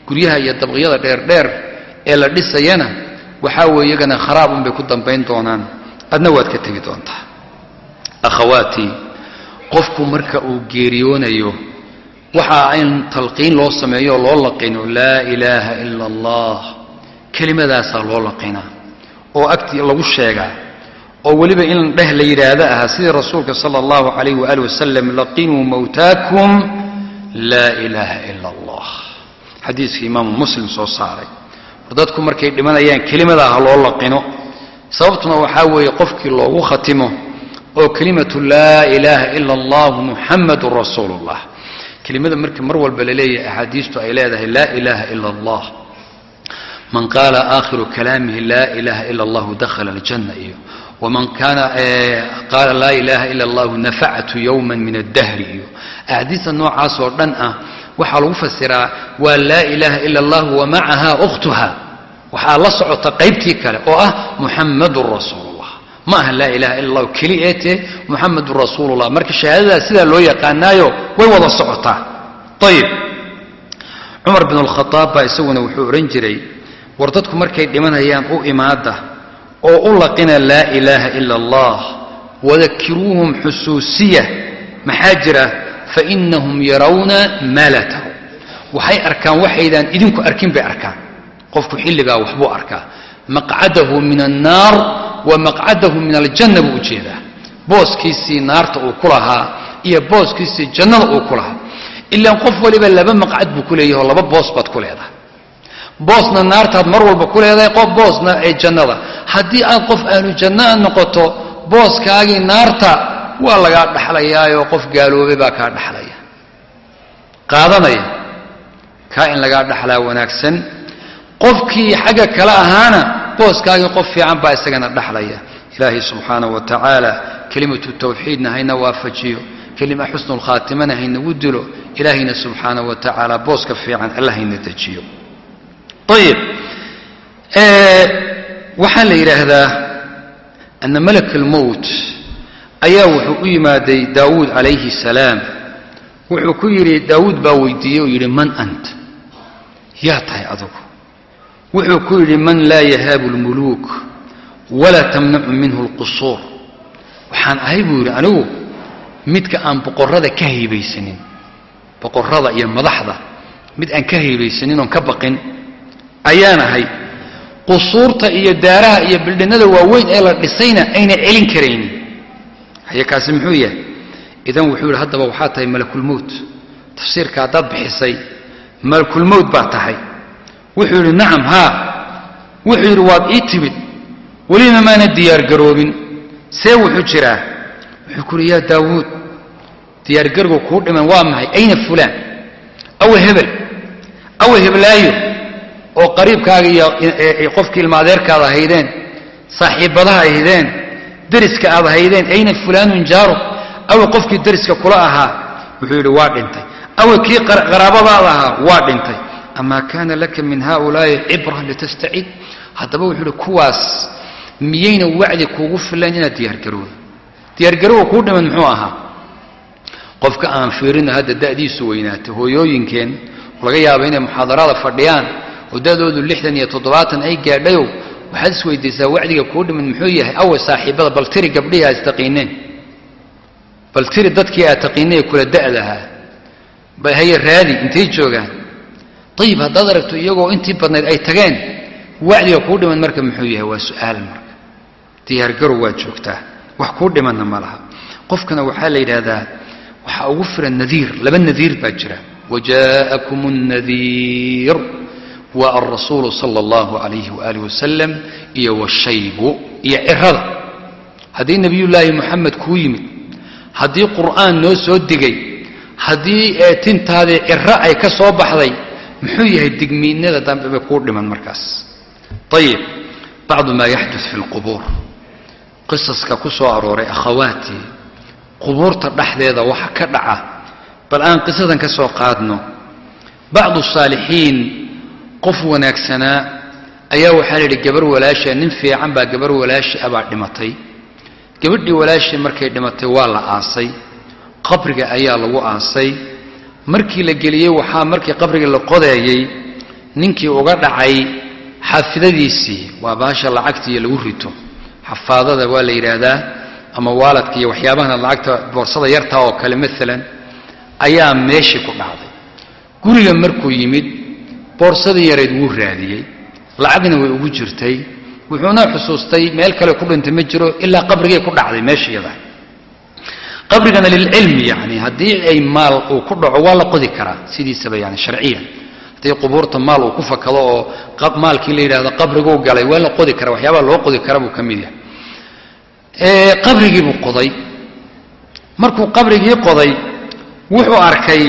Guryaha iyo dabqyada dheerdheer ee la dhisayana waxaa weeye iyagana kharaab unbay ku dambayn doonaan. Adna waad ka tegi doontaa. Akhawaatii qofku marka uu geeriyoonayo waxaa in talqiin loo sameeyo oo loo laqino laa ilaaha ila allah kelimadaasaa loo laqinaa oo agtii lagu sheegaa oo weliba in dheh la yidhaahdo ahaa sidii rasuulka sala allahu calayh waali wasalam laqinuu mowtaakum laa ilaaha ila allah xadiiska imaamu muslim soo saaray dadku markay dhimanayaan kelimadaa ha loo laqino. Sababtuna waxaa weeye qofkii loogu khatimo oo kelimatu laa ilaaha ila allah muxamadun rasuulu llah kelimada marka mar walba la leeyahay axaadiistu ay leedahay laa ilaaha ila allah. Man qaala aakhiru kalaamihi laa ilaaha ila allahu dakhala aljanna iyo waman kaana qaala laa ilaaha ila allahu nafactu yowma min addahri iyo. Axaadiista noocaas oo dhan ah waxaa lagu fasiraa waa laa ilaaha ila allah wa macaha ukhtuha waxaa la socota qaybtii kale oo ah muxamadun rasuulullah. Ma aha laa ilaha ila allahu keli eete muxamadun rasuulullah. Marka shahaadadaas sidaa loo yaqaanaayo way wada socotaa. Ayib cumar bin alkhadaab baa isaguna wuxuu odhan jiray war dadku markay dhimanayaan u imaada oo u laqina laa ilaaha ila allah wadakiruuhum xusuusiya maxaa jira fainahum yarawna maa laa taraw waxay arkaan waxaydaan idinku arkin bay arkaan qofku xilligaa waxbuu arkaa maqcadahu min annaar wa maqcadahu min aljanna buu u jeedaa booskiisii naarta uu ku lahaa iyo booskiisii jannada uu ku lahaa ilaan qof waliba laba maqcad buu ku leeyahay oo laba boos baad ku leedahay boosna naartaad mar walba ku leedahay qof boosna ee jannada haddii aad qof ahlu jannaa noqoto booskaagii naarta waa lagaa dhaxlayaayoo qof gaaloobay baa kaa dhaxlaya. Qaadanaya kaa in lagaa dhaxlaa wanaagsan. Qofkii xagga kale ahaana booskaagii qof fiican baa isagana dhaxlaya. Ilaahay subxaanahu wa tacaala kelimatu tawxiidna hayna waafajiyo. Kelima xusnulkhaatimana haynagu dilo. Ilaahayna subxaanahu wa tacaala booska fiican alla dejiyo. Ayib waxaa la yidhaahdaa ana malak almowt ayaa wuxuu u yimaaday daawuud calayhi salaam. Wuxuu ku yidhi daawuud baa weydiiyey oo yidhi man ant? Yaa tahay adugu. Wuxuu ku yidhi man laa yahaabu lmuluuk walaa tamnacu minhu lqusuur waxaan ahay buu yidhi anigu midka aan boqorrada ka haybaysanin boqorrada iyo madaxda mid aan ka haybaysanin oon ka baqin ayaan ahay. Qusuurta iyo daaraha iyo bildhinnada waaweyn ee la dhisayna ayna celin karaynin haye kaasi muxuu yahay? Idan wuxuu yidhi haddaba waxaa tahay malakulmowt tafsiirka haddaad bixisay malakulmowt baa tahay. Wuxuu yidhi nacam haa. Wuxuu yidhi waad ii timid. Welina maana diyaargaroobin see wuxuu jiraa. Wuxuu ku yidhi yaa daawuud diyaargarowga kuu dhiman waa maxay? Ayna fulaan? Awe hebel awe heblaayo oo qariibkaaga iyo qofkii ilmaadeerkaad ahaydeen saaxiibbadaha ahaydeen deriska aad ahaydeen ayna fulaanun jaaro awe qofkii deriska kula ahaa wuxuu yidhi waa dhintay. Awe kii qaraabadaada ahaa waa dhintay. Amaa kaana laka min haaulaa'i cibra litastacid. Haddaba wuxuu yidhi kuwaas miyayna wacdi kuugu filan inaad diyaargarowda diyaargarowga kuu dhiman muxuu ahaa? Qofka aan fiirino hadda da'diisu weynaatay hooyooyinkeen laga yaaba inay muxaadarada fadhiyaan oo da'doodu lixdan iyo toddobaatan ay gaadhayow waxaad isweydiisaa wacdiga kuu dhiman muxuu yahay awe saaxiibada bal tiri gabdhihii aad istaqiineen. Bal tiri dadkii aad taqiinay kula da'dahaa bal haye raadi intay joogaan. Ayib haddaad aragto iyagoo intii badnayd ay tageen wacdiga kuu dhiman marka muxuu yahay waa su'aal marka. Diyaargarow waa joogtaa. Wax kuu dhimanna ma laha. Qofkana waxaa la yidhaahdaa waxaa ugu filan nadiir laba nadiir baa jira. Waja'akum الnadiir waa alrasuulu sala اllahu alayhi waaalih wasalam iyo washaybu iyo cirada haddii nebiyullaahi moxamed kuu yimid haddii qur'aan noo soo digay haddii tintaadii ciro ay ka soo baxday muxuu yahay digmiinada dambe kuu dhiman markaas. Ayib bacdu maa yaxdud fi اlqubuur qisaska ku soo arooray akhawaatii qubuurta dhexdeeda waxa ka dhaca. Bal aan qisadan ka soo qaadno bacdu saalixiin qof wanaagsanaa ayaa waxaa la yidhi gabar walaasha nin fiican baa gabar walaashi abaa dhimatay. Gabadhii walaashii markay dhimatay waa la aasay qabriga ayaa lagu aasay. Markii la geliyey waxaa markii qabriga la qodeeyey ninkii uga dhacay xaafidadiisii waa baasha lacagtiiyo lagu rito. Xafaadada waa la yidhaahdaa ama waaladka iyo waxyaabahana lacagta boorsada yartaa oo kale maalan ayaa meeshii ku dhacday. Guriga markuu yimid boorsadii yarayd wuu raadiyey lacagna way ugu jirtay wuxuuna xusuustay meel kale ku dhintay ma jiro ilaa qabrigay ku dhacday meesha iyada qabrigana lilcilmi yani haddii ay maal uu ku dhaco waa la qodi karaa sidiisaba yani sharciyan. Haddii qubuurta maal uu ku fakado oo maalkii la yidhahdo qabriguu galay waa la qodi kara waxyaabaha loo qodi kara buu ka mid yahay. Qabrigii buu qoday. Markuu qabrigii qoday wuxuu arkay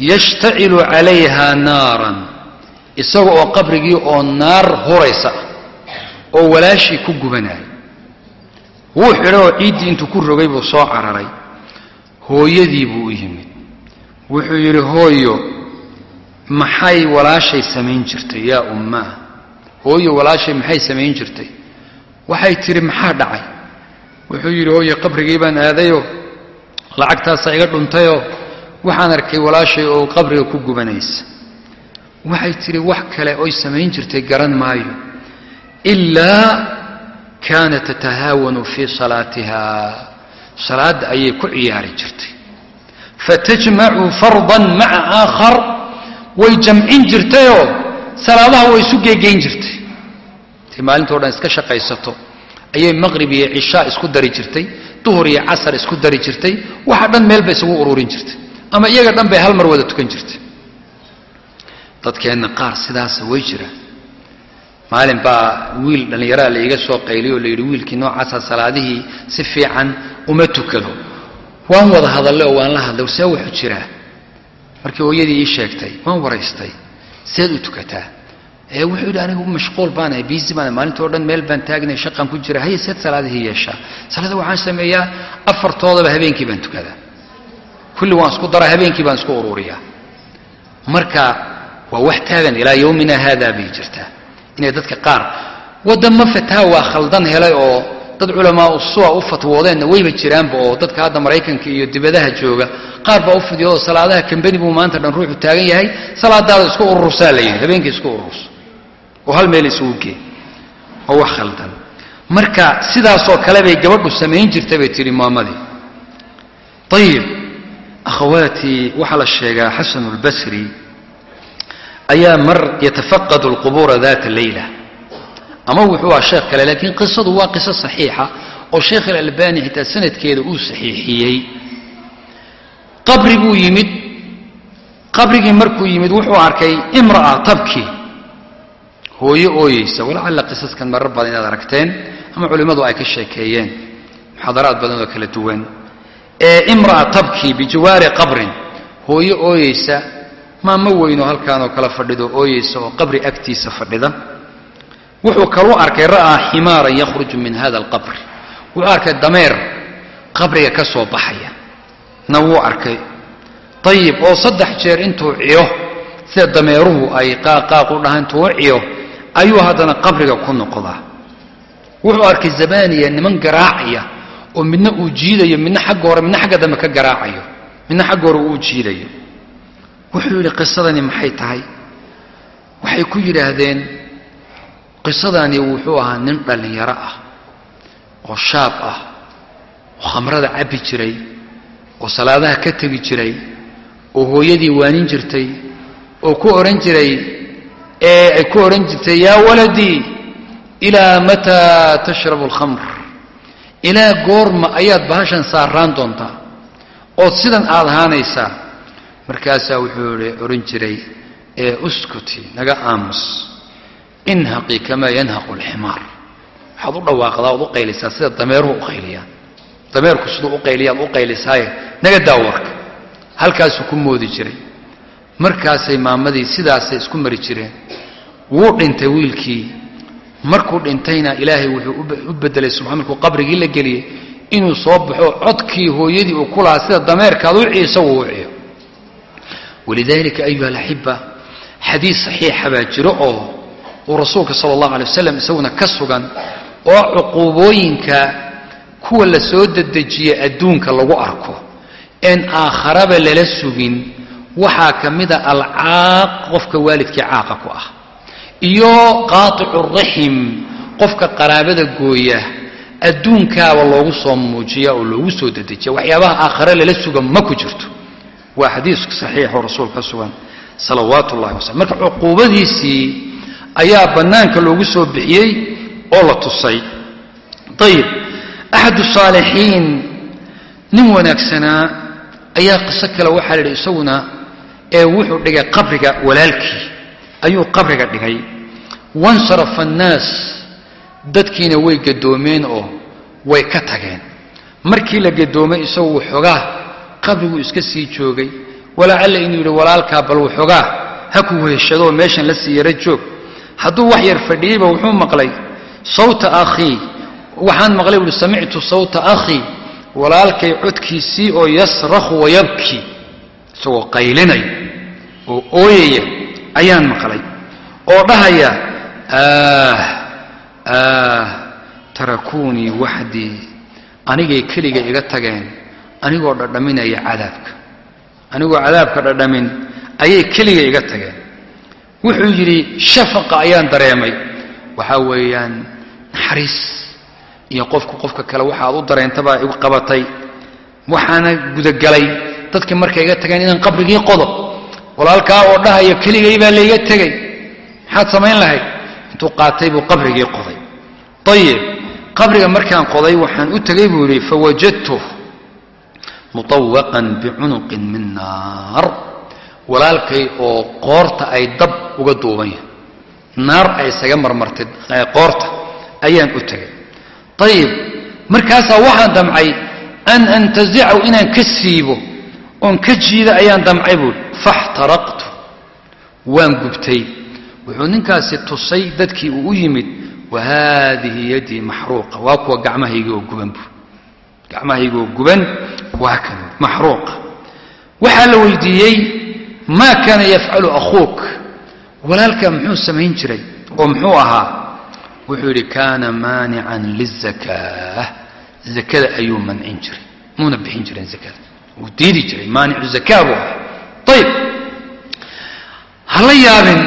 yashtacilu calayha naaran isaga oo qabrigii oo naar huraysa oo walaashii ku gubanaya wuu xidho oo ciiddii intuu ku rogay buu soo cararay. Hooyadii buu u yimid. Wuxuu yidhi hooyo maxay walaashay samayn jirtay yaa ummaa hooyo walaashay maxay samayn jirtay? Waxay tidhi maxaa dhacay? Wuxuu yidhi hooyo qabrigii baan aadayoo lacagtaasa iga dhuntayoo waxaan arkay walaashay oo qabriga ku gubanaysa waxay tidhi wax kale oy samayn jirtay garan maayo ilaa kaanat tatahaawanu fii salaatiha. Salaadda ayay ku ciyaari jirtay. Fatajmacu fardan maca aakhar. Way jamcin jirtayoo salaadaha way isu geegeyn jirtay. Intay maalintao dhan iska shaqaysato. Ayay maqrib iyo cishaa isku dari jirtay duhur iyo casar isku dari jirtay. Waxa dhan meel bay isugu ururin jirtay. Ama iyaga dhan bay hal mar wada tukan jirtay dadkeenna qaar sidaasa way jiraan. Maalin baa wiil dhallinyaraa la iga soo qayliy oo la yidhi wiilkii noocaasa salaadihii si fiican uma tukado. Waan wada hadallay oo waan la hadlay see wuxuu jiraa. Markii hooyadii ii sheegtay waan waraystay seed u tukataa. Ee wuxuu yidhi anigu mashquul baanahay biisi baanahay maalintoo dhan meel baan taagnay shaqaan ku jira haye seed salaadihii yeeshaa salaada waxaan sameeyaa afartoodaba habeenkii baan tukadaa. Kulli waan isku daraa habeenkii baan isku ururiyaa marka waa wax taagan ilaa yowmina haadaa bay jirtaa. Inay dadka qaar wadamo fataawa khaldan helay oo dad culamaa usua u fatwoodeenna wayba jiraanba oo dadka hadda maraykanka iyo dibadaha jooga qaar baa u fidiyoo salaadaha kambeni buu maanta dhan ruuxu taagan yahay salaadaada isku urursaa la yidhi habeenkii isku ururso oo hal meel isugu gee oo wax khaldan. Marka sidaasoo kale bay gabadhu samayn jirta bay tidhi maamadii ayib akhawaatii waxaa la sheegaa xasanu اlbasri ayaa mar yatafaqadu اlqubuura data leyla ama wuxuu aha sheekh kale laakiin qisadu waa qiso saxiixa oo sheekh alalbani xitaa sanadkeeda uu saxiixiyey. Qabri buu yimid. Qabrigii markuu yimid wuxuu arkay imra'a tabki. Hooyo ooyeysa. Walacalla qisaskan marar badan inaad aragteen ama culimmadu ay ka sheekeeyeen. Muxaadaraad badan oo kala duwan. Ee imra'a tabki bijawaari qabrin. Hooyo ooyeysa maamo weynoo halkaanoo kala fadhido ooyeysa oo qabri agtiisa fadhida? Wuxuu kaluu arkay ra'aa ximaaran yakhruju min hada alqabr wuxuu arkay dameer qabriga ka soo baxaya. Na wuu arkay. Ayib oo saddex jeer intuu ciyo sida dameeruhu ay qaaqaaq u dhaha intuu u ciyo ayuu haddana qabriga ku noqdaa. Wuxuu arkay zabaniya niman garaacaya oo midna uu jiidayo midna xagga hore midna xagga dambe ka garaacayo midna xagga hore uu jiidayo wuxuu yidhi qisadani maxay tahay? Waxay ku yidhaahdeen qisadani wuxuu ahaa nin dhallinyaro ah oo shaab ah oo khamrada cabbi jiray oo salaadaha ka tegi jiray oo hooyadii waanin jirtay oo ku odhan jiray ee ay ku odhan jirtay yaa waladii ilaa mataa tashrabu alkhamr ilaa goorma ayaad bahashan saaraan doontaa? Ood sidan aad ahaanaysaa markaasaa wuxuu i odhan jiray uskuti naga aamus inhaqii kamaa yanhaqu alximaar waxaad u dhawaaqdaa ood u qaylisaa sida dameeruhu u qayliyaan. Dameerku siduu u qayliyaad u qaylisaaye naga daa warka halkaasuu ku moodi jiray. Markaasay maamadii sidaasay isku mari jireen. Wuu dhintay wiilkii. Markuu dhintayna ilaahay wuxuu u bedelay subaa markuu qabrigii la geliyey inuu soo baxo codkii hooyadii uu ku lahaa sida dameerkaad u ciiso wuu u ciyo walidaalika ayuha alaxiba xadiis saxiixa baa jiro oo uu rasuulka sala allahu alay wasalam isaguna ka sugan oo cuquubooyinka kuwa la soo dedejiye adduunka lagu arko een aakharaba lala sugin waxaa ka mida alcaaq qofka waalidkii caaqa ku ah iyo qaaticu raxim qofka qaraabada gooya adduunkaaba loogu soo muujiya oo loogu soo dedejiya waxyaabaha aakhare lala sugan ma ku jirto waa xadiiska saxiixoo rasuul ka sugan salawaatu ullahi wasalam marka cuquubadiisii ayaa bannaanka loogu soo bixiyey oo la tusay. Ayib axad saalixiin nin wanaagsanaa ayaa qiso kale waxaa la yidhi isaguna ee wuxuu dhigay qabriga walaalkii. Ayuu qabriga dhigay. Wansarafa annaas dadkiina way gadoomeen oo way ka tageen. Markii la gadoomay isagu waxoogaa qabriguu iska sii joogay. Walacalla inuu yidhi walaalkaa bal waxoogaa ha ku weheshadoo meeshan la sii yaro joog. Hadduu wax yar fadhiyeyba wuxuu maqlay sawta akhii waxaan maqlay buuhi samictu sawta akhii walaalkay codkiisii oo yasrakhu wayabki isagoo qaylinaya oo ooyaya ayaan maqlay. Oo dhahaya ah ah tarakuunii waxdii anigay keliga iga tageen anigoo dhadhaminaya cadaabka. Anigoo cadaabka dhadhamin ayay keliga iga tageen. Wuxuu yidhi shafaqa ayaan dareemay. Waxaa weeyaan naxariis. Iyo qofku qofka kale waxaad u dareentabaa igu qabatay. Waxaana gudagalay. Dadkii markay iga tageen inaan qabrigii qodo. Walaalkaa oo dhahaya keligay baa layga tegey. Maxaad samayn lahayd? Intuu qaatay buu qabrigii qoday. Ayib qabriga markaan qoday waxaan u tegay buu yidhi fawajadtu mutawaqan bicunuqin min naar walaalkay oo qoorta ay dab uga duuban yahay naar ay isaga marmartay qoorta ayaan u tegay ayib markaasaa waxaan damcay an antazicahu inaan ka siibo oon ka jiida ayaan damcay buui faxtaraqtu waan gubtay wuxuu ninkaasi tusay dadkii uu u yimid wa haadihi yadii maxruuqa waa kuwa gacmahaygi oo guban buu gacmahaygi oo guban waa kan maxruuqa waxaa la weydiiyey maa kaana yafcalu akhuuk? Walaalkaa muxuu samayn jiray oo muxuu ahaa wuxuu yidhi kaana maanican lizakaa zakada ayuu mancin jiray muuna bixin jirin zakada. Wuu diidi jiray maanicu zakaa buu ahaa. Ayib ha la yaabin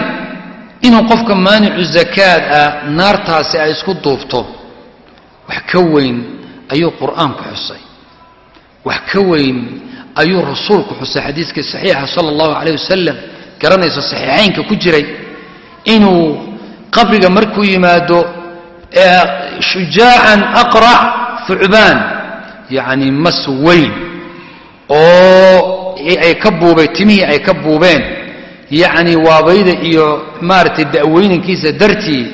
inuu qofka maanicu zakaad ah naartaasi ay isku duubto. Wax ka weyn ayuu qur'aanku xusay wax ka weyn ayuu rasuulku xusay xadiiskii saxiixa sala allahu calayh wasalam garanayso saxiixaynka ku jiray inuu qabriga markuu yimaado shujaacan aqrac thucbaan yacni mas weyn oo ay ka buubay timihii ay ka buubeen yacni waabayda iyo maaragtay da'weynankiisa dartii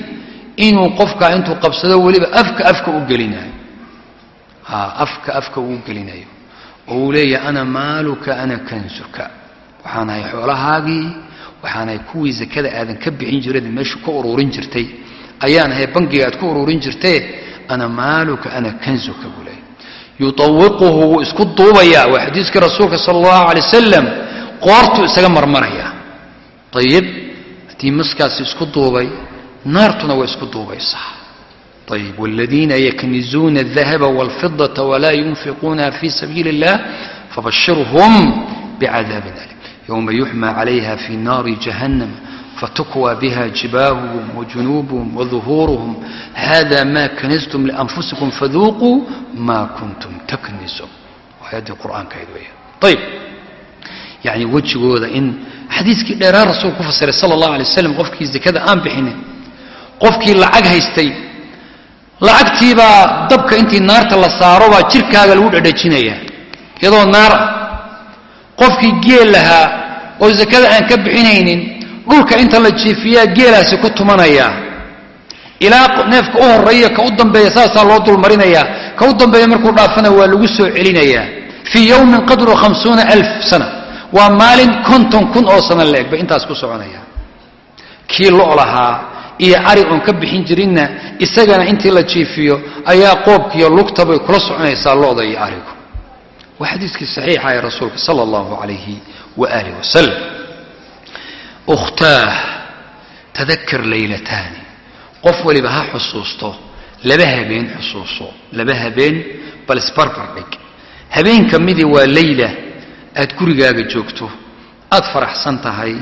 inuu qofka intuu qabsado weliba afka afka u gelinayo. Afka afka uu gelinayo oo uu leeyahay ana maaluka ana kansuka waxaan ahay xoolahaagii waxaan ahay kuwii zakada aadan ka bixin jireed meeshu ka ururin jirtay. Ayaan ahay bangiga aad ku ururin jirtee ana maaluka ana kansuka buu leeyahy yuawiquhu wuu isku duubayaa waa xadiiskii rasuulka sala allahu alay wasalam qoortuu isaga marmaraya. Ayib haddii maskaasi isku duubay naartuna way isku duubaysaa ayib wاladiina yaknizuuna الdahaba wاlfidaةa walaa yunfiquunaha fi sabiili الlah fabashirhum bicadaabin alim yowma yuxmى calayha fi naari jahannam fatukwى biha jibaahuhum wajunuubuhum waduhuuruhum hada ma kaniztum lianfusikum faduuquu ma kuntum taknizuun aayaddii qur'aankayd weya ayib yani wejigooda in xadiiskii dheeraa rasuulku ku fasiray sala allahu alay waslam qofkii zakada aan bixinin qofkii lacag haystay lacagtiibaa dabka intii naarta la saaro baa jirkaaga lagu dhadhajinayaa iyadoo naar qofkii geel lahaa oo zakada aan ka bixinaynin dhulka inta la jiifiyaa geelaasi ku tumanayaa ilaa neefka u horreeya ka u dambeeya saasaa loo dulmarinayaa ka u dambeeya markuu dhaafana waa lagu soo celinayaa fii yowmin qadru hamsuuna alf sana. Waa maalin konton kun oo sano la eg bay intaas ku soconaya. Kii lo' lahaa iyo cari oon ka bixin jirinna isagana intii la jiifiyo ayaa qoobkiiyo lugta bay kula soconaysaa lo'da iyo arigu. Waa xadiiskii saxiixa ee rasuulka sala allahu calayhi waaalih wasalam ukhtaah tadakar laylataani. Qof waliba ha xusuusto laba habeen xusuuso laba habeen bal isbarbar dhig. Habeenka midii waa leyla aad gurigaaga joogto aad faraxsan tahay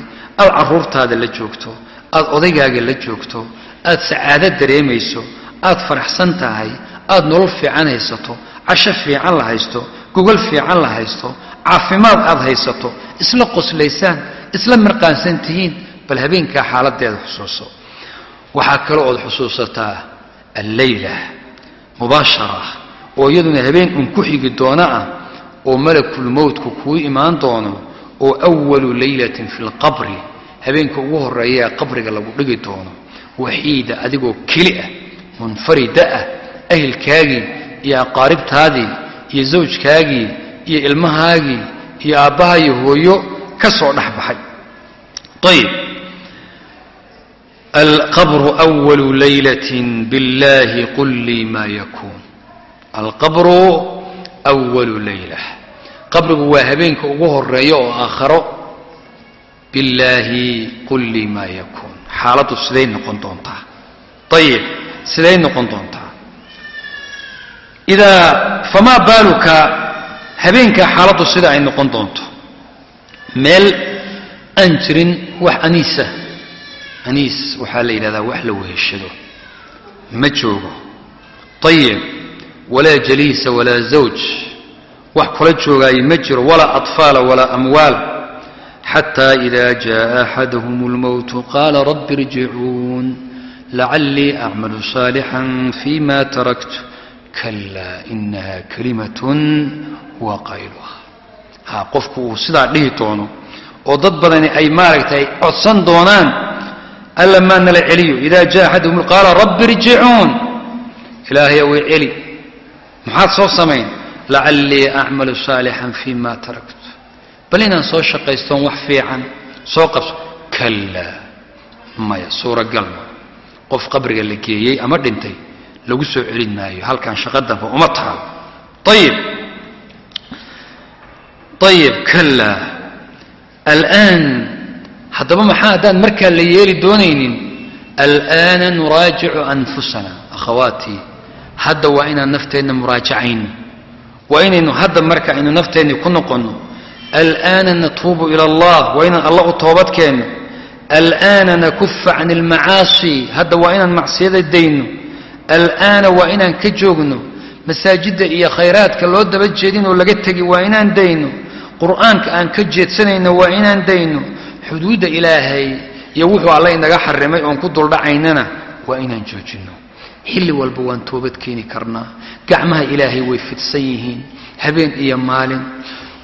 aad carruurtaada la joogto aad odaygaaga la joogto aad sacaado dareemayso aad faraxsan tahay aad nolol fiican haysato casho fiican la haysto gogol fiican la haysto caafimaad aad haysato isla qoslaysaan isla mirqaansan tihiin bal habeenkaa xaaladeeda xusuuso. Waxaa kale ood xusuusataa alleyla mubaashara oo iyaduna habeen un ku xigi doona ah oo malakulmowtku kuu imaan doono oo awalu laylatin fi lqabri habeenka ugu horeeyaa qabriga lagu dhigi doono waxiida adigoo keli ah munfarida ah ahelkaagii iyo aqaaribtaadii iyo zawjkaagii iyo ilmahaagii iyo aabbaha iyo hooyo ka soo dhex baxay. Ayib. Alqabru awalu laylatin biاllahi qul lii ma yakuun. Alqabru awalu layla qabrigu waa habeenka ugu horreeya oo aakharo billaahi qul lii maa yakuun xaaladdu siday noqon doontaa? Ayib siday noqon doontaa? Idaa famaa baaluka? Habeenkaa xaaladdu sida ay noqon doonto? Meel aan jirin wax aniisa aniis waxaa la yidhahdaa wax la weheshado ma joogo. Ayib walaa jaliisa walaa zawj. Wax kula joogaaye ma jiro. Walaa aطfaala walaa amwaal حتى إذا جاء أحدهم الموت qaala rabi irjicuun لعلي acmalu صالحا fima taraktu kalaa inaha kalimatun huwa qayluha ha qofku uu sidaa dhihi doono oo dad badani ay maaragtay codsan doonaan alla maa nala celiyo ida jaa axadahum qaala rabi irjicuun ilaahayow i celi maxaad soo bal inaan soo shaqaystoon wax fiican soo qabso kallaa maya suuragal ma qof qabriga la geeyey ama dhintay lagu soo celin maayo halkan shaqo danba uma taalo ayib ayib kallaa alآan haddaba maxaa haddaan markaa la yeeli doonaynin alآana nuraajicu anfusana akhawaatii hadda waa inaan nafteenna muraajacayno waa inaynu hadda marka aynu nafteenni ku noqonno alaana natuubu ila allah waa inaan alla u toobad keenno alaana nakufa can almacaasi hadda waa inaan macsiyada dayno alaana waa inaan ka joogno masaajidda iyo khayraadka loo daba jeedin oo laga tegi waa inaan dayno qur'aanka aan ka jeedsanayno waa inaan dayno xuduudda ilaahay iyo wuxuu alla inaga xarimay oon ku duldhacaynana waa inaan joojinno xilli walba waan toobad keeni karnaa gacmaha ilaahay way fidsan yihiin habeen iyo maalin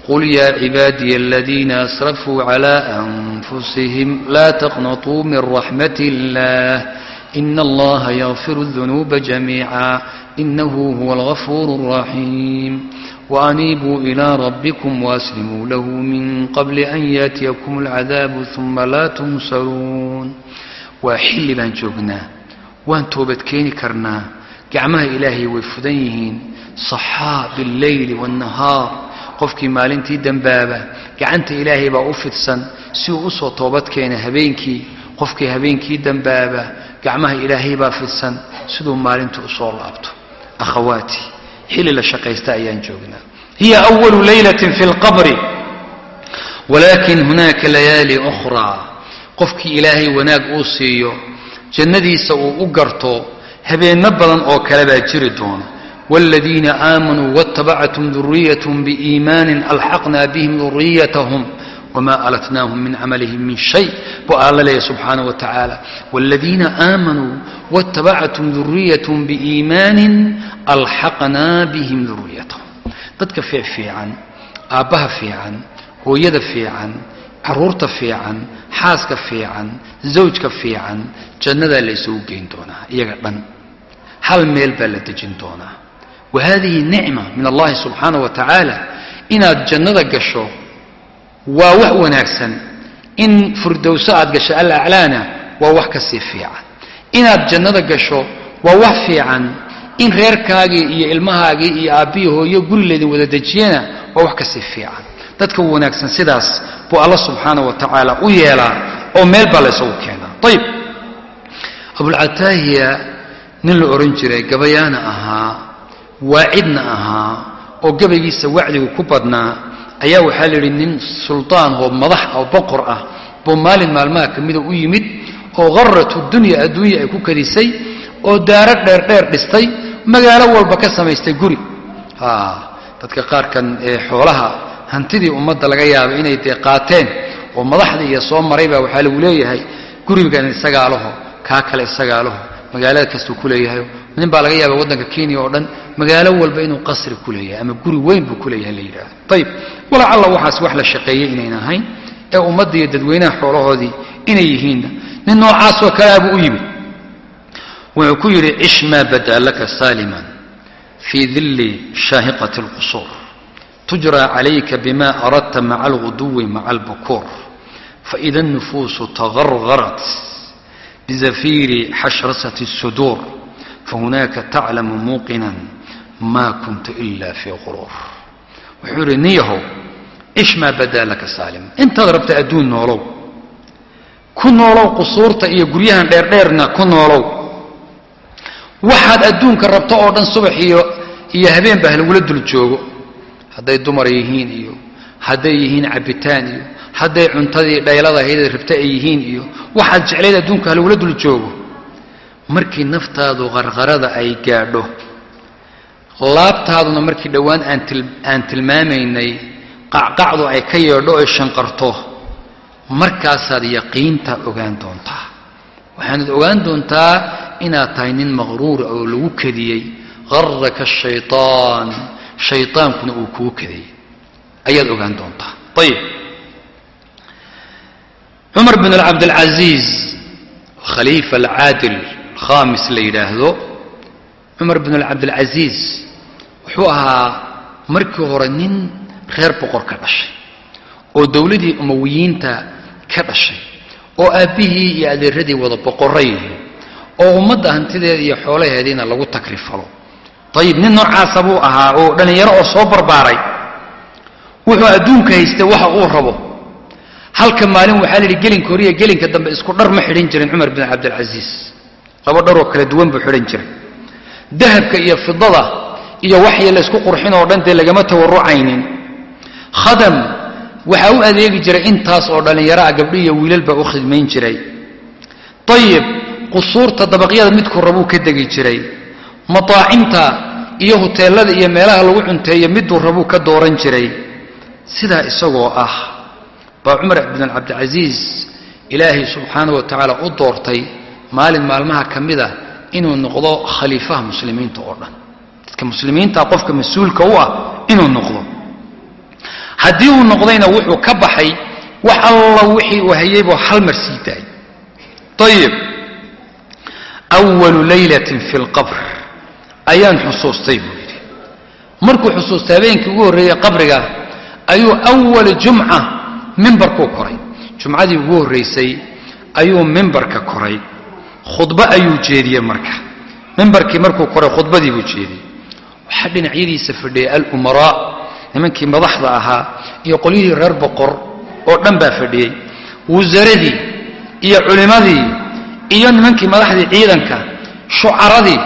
qul yaa cibaadiya aladiina asrafuu calaa anfusihim laa taqnatuu min raxmat illaah ina allaha yakfiru dunuuba jamiica inahu huwa algafuuru alraxiim waaniibuu ilaa rabbikum waaslimuu lahu min qabli an yaatiyakum alcadaabu uma laa tunsaruun waa xilli baan joognaa waan toobadkeeni karnaa gacmaha ilaahay way fudan yihiin saxaa bileyli waannahaar qofkii maalintii dambaaba gacanta ilaahay baa u fidsan si uu u soo toobadkeena habeenkii qofkii habeenkii dambaaba gacmaha ilaahay baa fidsan siduu maalintu u soo laabto. Akhawaati xilli la shaqaysta ayaan joognaa. Hiya awalu laylatin fi lqabri walaakin hunaaka layaali ukhraa. Qofkii ilaahay wanaag uu siiyo jannadiisa uu u garto habeenno badan oo kale baa jiri doona. wاladiina aamanuu waاtabacathum duriyathm biiimaanin alxaqna bihim duriyatahum wma alatnaahum min camalihim min shay buu alla leeyahy subxaanaه wa tacaala wاladiina aamanuu waاtabacathum duriyathm biiimaanin alxaqnaa bihim duriyatahum dadka fiicfiican aabbaha fiican hooyada fiican caruurta fiican xaaska fiican zawjka fiican jannadaa la isugu geyn doonaa iyaga dhan hal meel baa la dejin doonaa wa hadihi nicma min allahi subxaanaه wa tacaala inaad jannada gasho waa wax wanaagsan in furdowso aad gasho alaclaana waa wax ka sii fiican inaad jannada gasho waa wax fiican in reerkaagii iyo ilmahaagii iyo aabbihii hooyo gurileedin wada dejiyana waa wax ka sii fiican dadka wanaagsan sidaas buu alla subxaana wa tacaala u yeelaa oo meel baa la ysagu keenaa ayib abulcataahiya nin la odhan jiray gabayaana ahaa waacidna ahaa oo gabaygiisa wacdigu ku badnaa ayaa waxaa la yidhi nin suldaan oo madax oo boqor ah buu maalin maalmaha ka mida u yimid oo gharatu dunya adduunya ay ku kadisay oo daaro dheerdheer dhistay magaalo walba ka samaystay guri. Dadka qaarkan ee xoolaha hantidii ummadda laga yaaba inay dee qaateen oo madaxdii iyo soo maray baa waxaa lagu leeyahay gurigan isagaa laho kaa kale isagaa laho magaalada kastuu ku leeyahay nin baa laga yaaba waddanka kenya oo dhan magaalo walba inuu qasri kuleeyahay ama guri weyn buu ku leeyahay la yidhaahdo. Ayib walacalla waxaas wax la shaqeeyey inayna ahayn ee ummadda iyo dadweynaha xoolahoodii inay yihiinna. Nin noocaasoo kaleabuu u yimid. Wuxuu ku yidhi cish maa badaa laka saaliman fii dilli shaahiqati alqusuur. Tujraa calayka bima aradta maca alguduwi maca albukuur faida annufuusu tagargarat bizafiiri xashrasati suduur fahunaaka taclamu muuqinan ma kunta ila fii quruur wuxuu yidhi nin yahow cish maa badaa laka saaliman intaad rabta adduun noolow ku noolow qusuurta iyo guryahan dheerdheerna ku noolow waxaad adduunka rabto oo dhan subax iyo iyo habeen baa halagula dul joogo hadday dumar yihiin iyo hadday yihiin cabitaan iyo hadday cuntadii dhaylada ahayd rabta ay yihiin iyo waxaad jeclayd adduunka halagula dul joogo markii naftaadu qarqarada ay gaadho laabtaaduna markii dhowaan aan tilmaamaynay qacqacdu ay ka yeedho oy shanqarto markaasaad yaqiinta ogaan doontaa. Waxaanad ogaan doontaa inaad tahay nin maqruura oo lagu kadiyey qarraka ashaytaan shaytaankuna uu kuu kadiyey ayaad ogaan doontaa. Ayib cumar bin cabdilcasiis khaliifa alcaadil khaamis la yidhaahdo cumar bn cabdاlcaziiz wuxuu ahaa markii hore nin reer boqor ka dhashay oo dowladii umawiyiinta ka dhashay oo aabbihii iyo adeeradii wada boqorra yihiin oo ummadda hantideeda iyo xoolaheediina lagu takrifalo ayib nin noocaasa buu ahaa oo dhallinyaro oo soo barbaaray wuxuu adduunka haystay waxa uu rabo halka maalin waxaa la yidhi gelinka horiya gelinka dambe isku dhar ma xidhan jirin cumar bin cabdilcasiis laba dharoo kala duwan buu xidhan jiray. Dahabka iyo fidada iyo waxya laysku qurxin oo dhan dee lagama tawarucaynin. Khadam waxaa u adeegi jiray intaas oo dhallinyaraha gabdho iyo wiilalbaa u khidmayn jiray. Ayib qusuurta dabaqyada midkuu rabuu ka degi jiray. Mataacimta iyo huteelada iyo meelaha lagu cunteeyo miduu rabuu ka dooran jiray. Sidaa isagoo ah baa cumar bin cabdilcasiis ilaahay subxaanahu wa tacaala u doortay maalin maalmaha ka mid a inuu noqdo khaliifaha muslimiinta oo dhan. Dadka muslimiinta qofka mas'uulka u ah inuu noqdo. Haddii uu noqdayna wuxuu ka baxay wax alla wixii uu hayaybuu hal mar sii daayay. Ayib awalu laylatin fi lqabr ayaan xusuustay buu yidhi. Markuu xusuustay habeenkii ugu horreeyey qabriga ayuu awal jumca mimbarkuu koray. Jumcadii ugu horraysay ayuu mimbarka koray khudbo ayuu jeediyey marka. Mimbarkii markuu koray khudbadii buu jeediyey. Waxaa dhinacyadiisa fadhiyay alumaraa nimankii madaxda ahaa iyo qolyihii reer boqor oo dhan baa fadhiyey wasaradii iyo culimmadii iyo nimankii madaxdii ciidanka shucaradii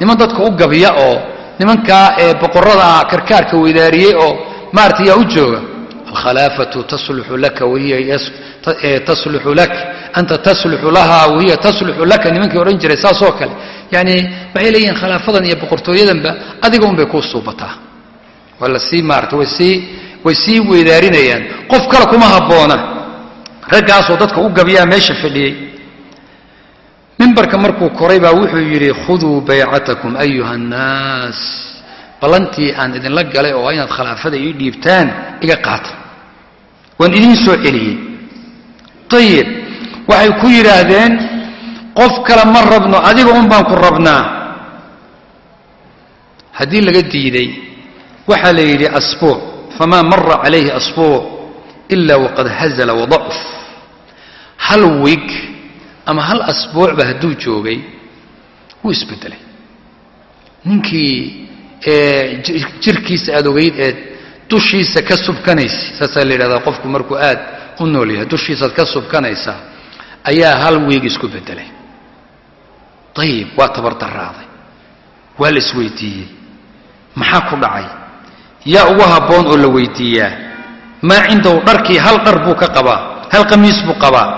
niman dadka u gabiya oo nimankaa ee boqorada ah karkaarka weydaariyey oo maarata yaa u jooga alkhalaafatu tasluxu laka wahiya tasluxu lak anta tasluxu laha wahiya tasluxu laka nimankii odhan jiray saasoo kale yani waxay leeyihiin khilaafadan iyo boqortooyadanba adiga un bay kuu suubataa waa la sii maarata way sii way sii weydaarinayaan qof kale kuma habboona raggaasoo dadka u gabiyaa meesha fadhiyey mimbarka markuu koray baa wuxuu yidhi khuduu baycatakum ayuha annaas ballantii aan idinla galay oo inaad khilaafada ii dhiibtaan iga qaata waan idiin soo celiyey. Ayib waxay ku yidhaahdeen qof kale ma rabno adiga un baan ku rabnaa. Haddii laga diiday waxaa la yidhi asbuuc famaa mara calayhi asbuuc ila waqad hazala wadacuf hal wig ama hal asbuucba hadduu joogay wuu isbedelay ninkii jirkiisa aad ogeyd eed dushiisa ka subkanaysa saasaa la yidhahdaa qofku markuu aad u nool yahay dushiisaad ka subkanaysaa ayaa hal wiig isku bedelay ayib waa tabardaraaday waa la isweydiiyey. Maxaa ku dhacay? Yaa ugu habboon oo la weydiiyaa. Maa cindahu dharkii hal dhar buu ka qabaa hal qamiis buu qabaa.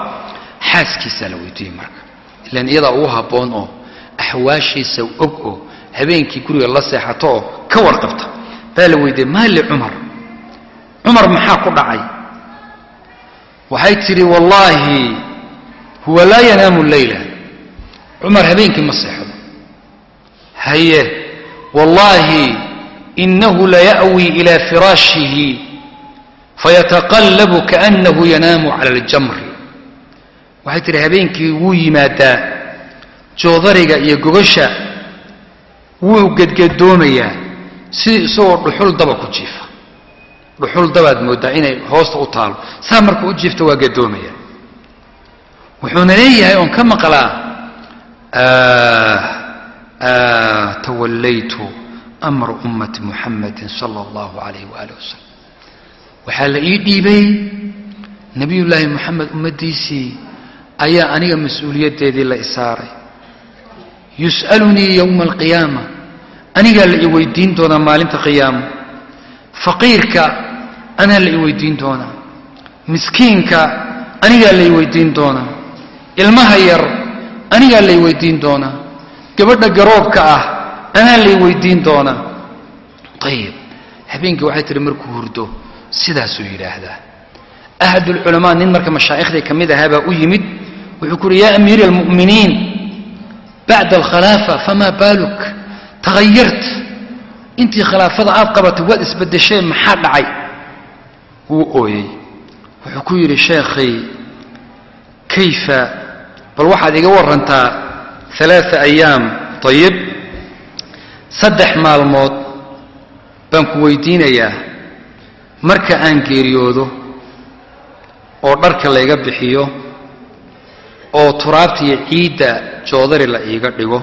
Xaaskiisaa la weydiiyey marka. Ilaan iyadaa ugu habboon oo axwaashiisa og oo habeenkii guriga la seexato oo ka warqabta baa la weydiiyey maali cumar? Cumar maxaa ku dhacay? Waxay tidhi wallaahi huwa laa yanaamu leyla cumar habeenkii ma seexdo. Haye wallaahi inahu laya'wii ilaa firaashihi fayataqallabu kaannahu yanaamu cala aljamri waxay tidhi habeenkii wuu yimaadaa joodariga iyo gogasha wuu gedgedoomayaa sidii isagoo dhuxul daba ku jiifa. Dhuxul dabaad mooddaa inay hoosta u taalo. Saa markuu u jiifta waa gadoomaya wuxuuna leeyahay oon ka maqlaa tawallaytu amra ummati muxamadin sala allahu calayh waaalih wasalam waxaa la ii dhiibay nebiyullaahi moxamed ummaddiisii ayaa aniga mas'uuliyaddeedii la isaaray. Yus'alunii yowma alqiyaama anigaa la i weydiin doonaa maalinta qiyaama faqiirka anaa la i weydiin doonaa miskiinka anigaa la i weydiin doonaa ilmaha yar anigaa la i doonaa gabadha garoobka ah anaa la i doonaa ayib habeenkii waxay tihi markuu hurdo sidaasuu yidhaahdaa. Ahadulculamaa nin marka mashaaikhdii ka mid ahaa baa u yimid wuxuu ku uhi yaa amiira almu'miniin bacda alkhalaafa famaa baaluk taghayart intii khilaafada aad qabatay waad isbedesheen maxaa dhacay? Wuu ooyey. Wuxuu ku yidhi sheekhay kayfa? Bal waxaad iga warantaa alaaa ayaam ayib saddex maalmood baan ku weydiinayaa. Marka aan geeriyoodo oo dharka layga bixiyo oo turaabtiiyo ciidda joodari la iiga dhigo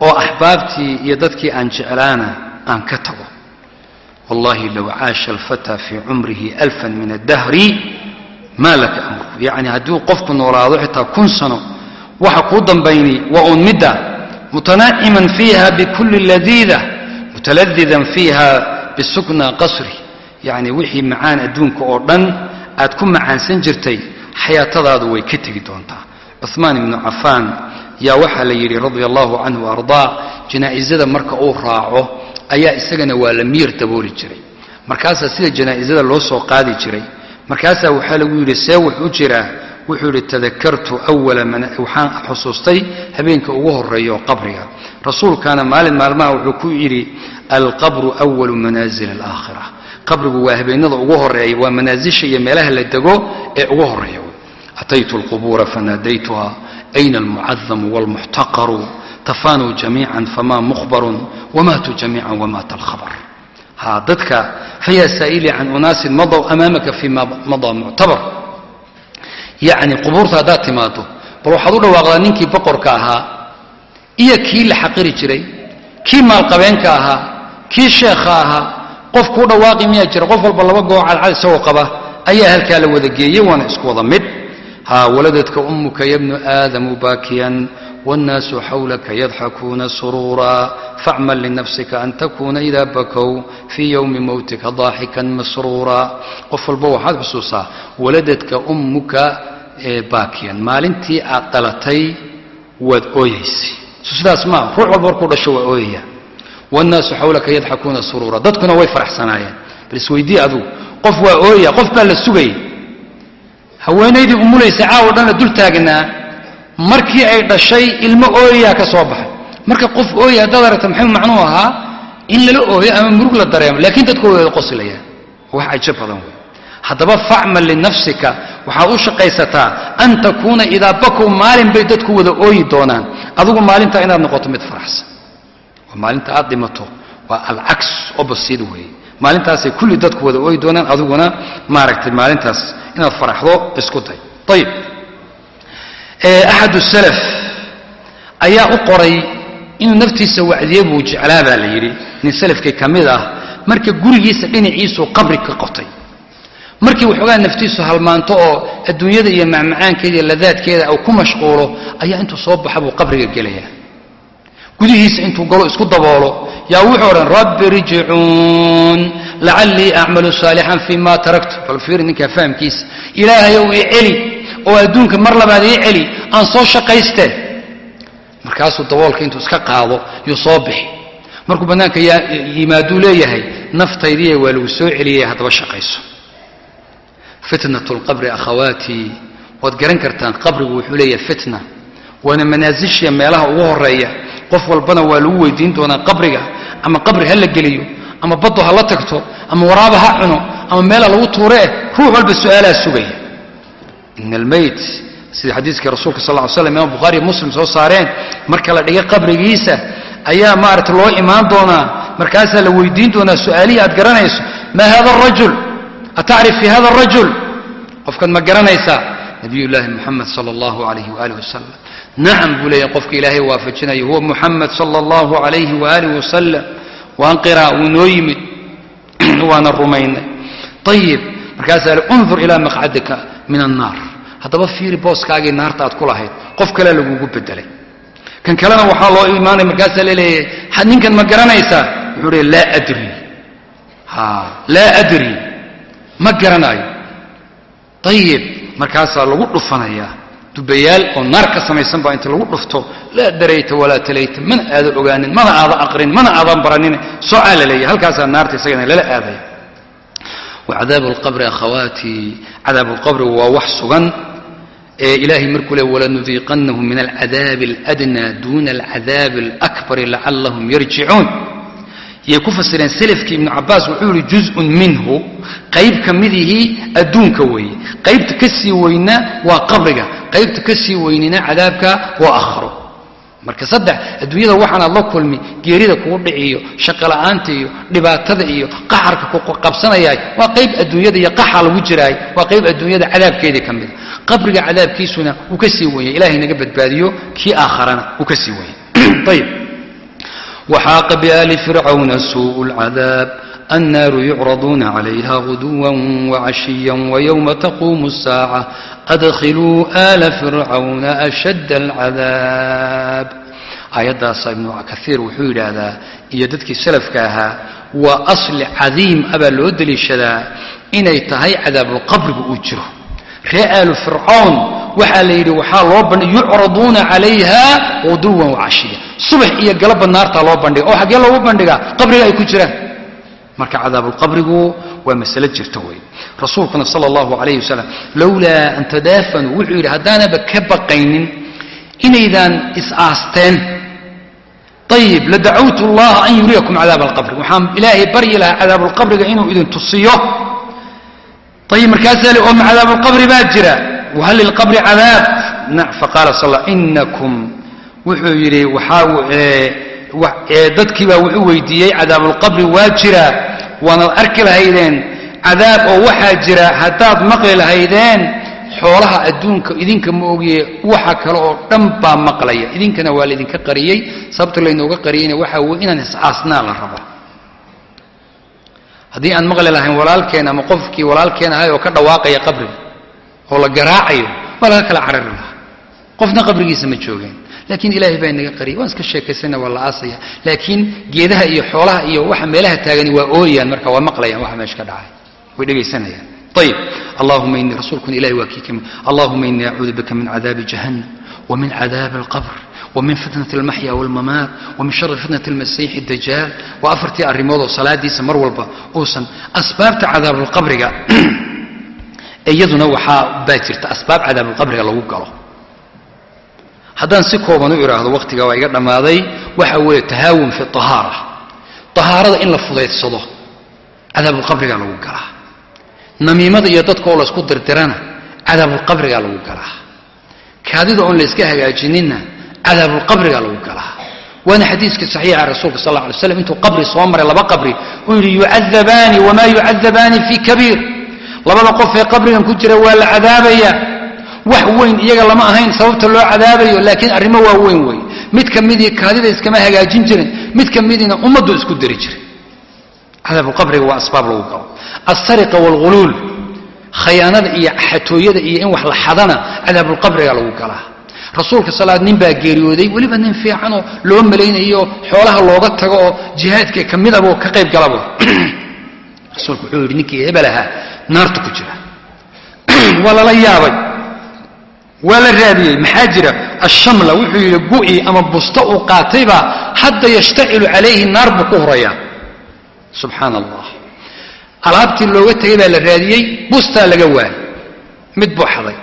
oo axbaabtii iyo dadkii aan jeclaana aan ka tago. Wallahi low caasha alfataa fii cumrihi alfan min addahri maa laka amru. Yacni hadduu qofku noolaado xitaa kun sano waxa kuu dambayni waa uun midda mutanaaciman fiiha bikulli ladiida mutaladidan fiiha bisukna qasri. Yacni wixii macaan adduunka oo dhan aad ku macaansan jirtay xayaatadaadu way ka tegi doontaa. Cuhmaan ibnu cafaan yaa waxaa la yidhi radia allahu canhu ardaa janaa'isada marka uu raaco ayaa isagana waa la miyir dabooli jiray. Markaasaa sida janaa'isada loo soo qaadi jiray markaasaa waxaa lagu yidhi see wux u jiraa. Wuxuu yidhi tadakartu awala waxaan xusuustay habeenka ugu horreeya oo qabriga. Rasuulkaana maalin maalmaha wuxuu ku yidhi alqabru awalu manaazil alaakhira qabrigu waa habeenada ugu horreeya waa manaasisha iyo meelaha la dego ee ugu horreeya ataytu alqubuura fanaadaytuha almucadamu walmuxtaqaru tafaanuu jamiican famaa mukhbarun wamaatuu jamiican wamaata alkhabar ha dadka fayaa saa'ilii can unaasin madow amaamaka fii ma madaa muctabar yacni qubuurta haddaad timaado bal waxaad u dhawaaqdaa ninkii boqorka ahaa iyo kii la xaqiri jiray kii maalqabeenka ahaa kii sheekha ahaa qof kuu dhawaaqi miyaa jira qof walba laba goo cadcad isagoo qaba ayaa halkaa la wada geeyey waana isku wada mid ha waladadka ummuka yabnu aadamu baakiyan wاnnaasu xawlaka yadxakuuna suruura facmal linafsika an takuuna idaa bakow fii yowmi mowtika daaxikan masruura. Qof walba waxaad xusuusaa waladadka ummuka baakiyan maalintii aad dhalatay waad ooyaysay. Sidaas maa ruux walba markuu dhasho waa ooyaya. Wاnnaasu xawlaka yadxakuuna suruura. Dadkuna way faraxsanaayeen. Bal isweydii adugu qof waa ooyaya qof baa la sugayay haweenaydii umulaysa caawo dhan la dul taagnaa markii ay dhashay ilmo ooyayaa ka soo baxay. Marka qof ooya haddaad aragta maxay macnuu ahaa in lala ooyo ama murug la dareemo laakiin dadku way qosilayaan wax cajo badan wey haddaba facmal linafsika waxaad u shaqaysataa an takuuna idaa bakow maalin bay dadku wada ooyi doonaan. Adigu maalintaa inaad noqoto mid faraxsan. Waa maalinta aad dhimato waa alcaks opposite weeye maalintaasay kulli dadku wada ooyi doonaan adiguna maaragtay maalintaas inaad faraxdo isku day. Ayib axad salaf ayaa u qoray inuu naftiisa wacdiye buu jeclaa baa la yidhi. Nin salafkii ka mid ah marka gurigiisa dhinaciisuu qabri ka qotay. Markii waxoogaa naftiisu halmaanto oo adduunyada iyo macmacaankeeda iyo ladaadkeeda uu ku mashquulo ayaa intuu soo baxa buu qabriga gelayaa. Gudihiisa intuu galo isku daboolo. Yaa wuxuu odhan rabbi rjicuun lacallii acmalu saalixan fii ma taraktu bal fiiri ninkaa fahamkiisa ilaahayow i celi oo adduunka mar labaad ii celi aan soo shaqayste markaasuu daboolka intuu iska qaado yuu soo bixi markuu bannaanka yimaaduu leeyahay naftaydiiya waa lagu soo celiyay haddaba shaqayso fitnat lqabri akhawaatii waad garan kartaan qabrigu wuxuu leeyahay fitna waana manaasishiya meelaha ugu horreeya qof walbana waa lagu weydiin doonaa qabriga ama qabri ha la geliyo ama baddo ha la tagto ama waraaba ha cuno ama meela lagu tuuree ruux walba su'aalaa sugaya ina almayt sida xadiiskii rasuulka sal ly slam imam bukhariiyo muslim soo saareen marka la dhiga qabrigiisa ayaa maarata loo imaan doonaa markaasaa la weydiin doonaa su'aalihii aad garanayso maa hada arajul atacrif fi hada arajul qofkan ma garanaysaa nabiy llaahi muxamed sala allahu alayhi waaalih wasalam nacam buu leeyahay qofka ilaahay waafajinayo huwa muxamed sala allahu alayhi waaalih wasalam waan qiraa wuu noo yimid. Waana rumaynay. Ayib markaasaa li undur ilaa maqcadika min annaar. Haddaba fiiri booskaagii naarta aad ku lahayd qof kalea lagugu bedelay kan kalena waxaa loo imaanaya markaasaa la leeyahay ninkan ma garanaysaa wuxuu hi laa adri. Laa adri. Ma garanaayo. Ayib markaasaa lagu dhufanayaa dubayaal oo naar ka samaysan baa inta lagu dhufto laa darayta walaa talayta mana aadan ogaanin mana aadan aqrin mana aadan baranin socaa la leeyahay halkaasaa naarta isagana lala aadaya wacadaab alqabri akhawaatii cadaab alqabri waa wax sugan ee ilaahay markuu le walanudiiqannahum min alcadaabi aladnaa duuna alcadaabi alakbari lacallahum yarjicuun yay ku fasireen selafkii ibnu cabaas wuxuu yihi juzun minhu. Qayb ka midihii adduunka weeye. Qaybta ka sii weyna waa qabriga qaybta ka sii weynina cadaabka waa akhro. Marka saddex adduunyada waxaan aad la kulmi geerida kugu dhiciyo shaqola'aanta iyo dhibaatada iyo qaxarka kuqabsanayaay waa qayb adduunyada iyo qaxa lagu jiraay waa qayb adduunyada cadaabkeedii ka mida qabriga cadaabkiisuna wuu ka sii weyey ilahay naga badbaadiyo kii aakharana wuu ka sii weyey ayib وxاaq بآli فرعون سوء العذاب الناr يعرضون عليها غدوا وعشيا ويوم تقوم الساعة أdخلوا آل فرعون أشد العذاب aayaddaas ibnu kaiir wuxuu yidhaahdaa iyo dadkii salafka ahaa waa asli cadiim abaa loo deliishadaa inay tahay cadaabulqabrigu uu jiro ree aalu fircown waxaa la yidhi waxaa loo bandhi yucraduuna calayha quduwan wacashiya subax iyo galabba naartaa loo bandhiga oo xaggee loogu bandhigaa qabriga ay ku jiraan. Marka cadaabulqabrigu waa masale jirta wey rasuulkuna sala allahu calayh wasalam lowlaa an tadaafanuu wuxuu yidhi haddaanaba ka baqaynin inaydaan is-aasteen ayib ladacawtu allaha an yuriyakum cadaab alqabri waxaan ilaahay baryi lahaa cadaabulqabriga inuu idin tusiyo. Ayib markaasaa li oma cadaabulqabri baa jira wahal lilqabri cadaab faqaala sal inakum wuxuu yidhi waxaa dadkii baa wuxuu weydiiyey cadaabulqabri waa jira waanaad arki lahaydeen cadaab oo waxaa jira haddaad maqli lahaydeen xoolaha adduunka idinka ma ogiye waxa kale oo dhan baa maqlaya idinkana waa laydinka qariyey sababta laynooga qariyeyna waxaa weye inaan is-aasnaa la rabaa haddii aan maqli lahayn walaalkeen ama qofkii walaalkeen ahay oo ka dhawaaqaya qabriga oo la garaacayo waa laga kala carari lahaa qofna qabrigiisa ma joogeen. Laakiin ilaahay baa inaga qariyay waan iska sheekaysana waa la aasaya. Laakiin geedaha iyo xoolaha iyo waxa meelaha taagani waa ooyaan marka waa maqlayaan waxa meesha ka dhacay. Way dhegaysanayaan ayib allahuma inii rasuulkuna ilahay waa kii allahuma inii acuudu bika min cadaabi jahannam wmin cadaab alqabr wmin fitnat almaxya walmamaat wamin shari fitnat almasiixi dajaal waa afartii arrimood oo salaadiisa mar walba uusan asbaabta cadaabalqabriga iyaduna waxaa baa jirta asbaab cadaabulqabriga lagu galo. Haddaan si kooban u idhaahdo wakhtiga waa iga dhammaaday waxa weeye tahaawun fi ahaara ahaarada in la fudaydsado cadaabulqabrigaa lagu galaa. Namiimada iyo dadka oo laysku dirdirana cadaabulqabrigaa lagu galaa. Kaadida oon layska hagaajininna cadaabulqabrigaa lagu galaa. Waana xadiiska saxiixa rasuulka sal alla alay slam intuu qabri soo maray laba qabri uu yidhi yucadabaani wamaa yucadabaani fii kabiir labada qof ee qabrigan ku jira waa la cadaabaya. Wax weyn iyaga lama ahayn sababta loo cadaabayo laakiin arrimo waa weyn wey. Mid ka midii kaadida iskama hagaajin jirin mid ka midiina ummaddu isku diri jiray cadaabuqabriga waa asbaab lagu galo. Alsariqa waalghuluul khayaanada iyo xatooyada iyo in wax la xadana cadaabulqabriga lagu galaa rasuulka salaad nin baa geeriyooday weliba nin fiicanoo loo malaynayo xoolaha looga tago oo jihaadka ka midaba oo ka qayb galabo rasuulku wuxuu yidhi ninkii hebel ahaa naarta ku jira waa lala yaabay waa la raadiyey maxaa jira ashamla wuxuu yidhi gu'i ama busto uu qaataybaa hadda yashtacilu calayhi naar buu ku horayaa subxaana allah alaabtii looga tegay baa la raadiyey bustaa laga waayay mid buu xaday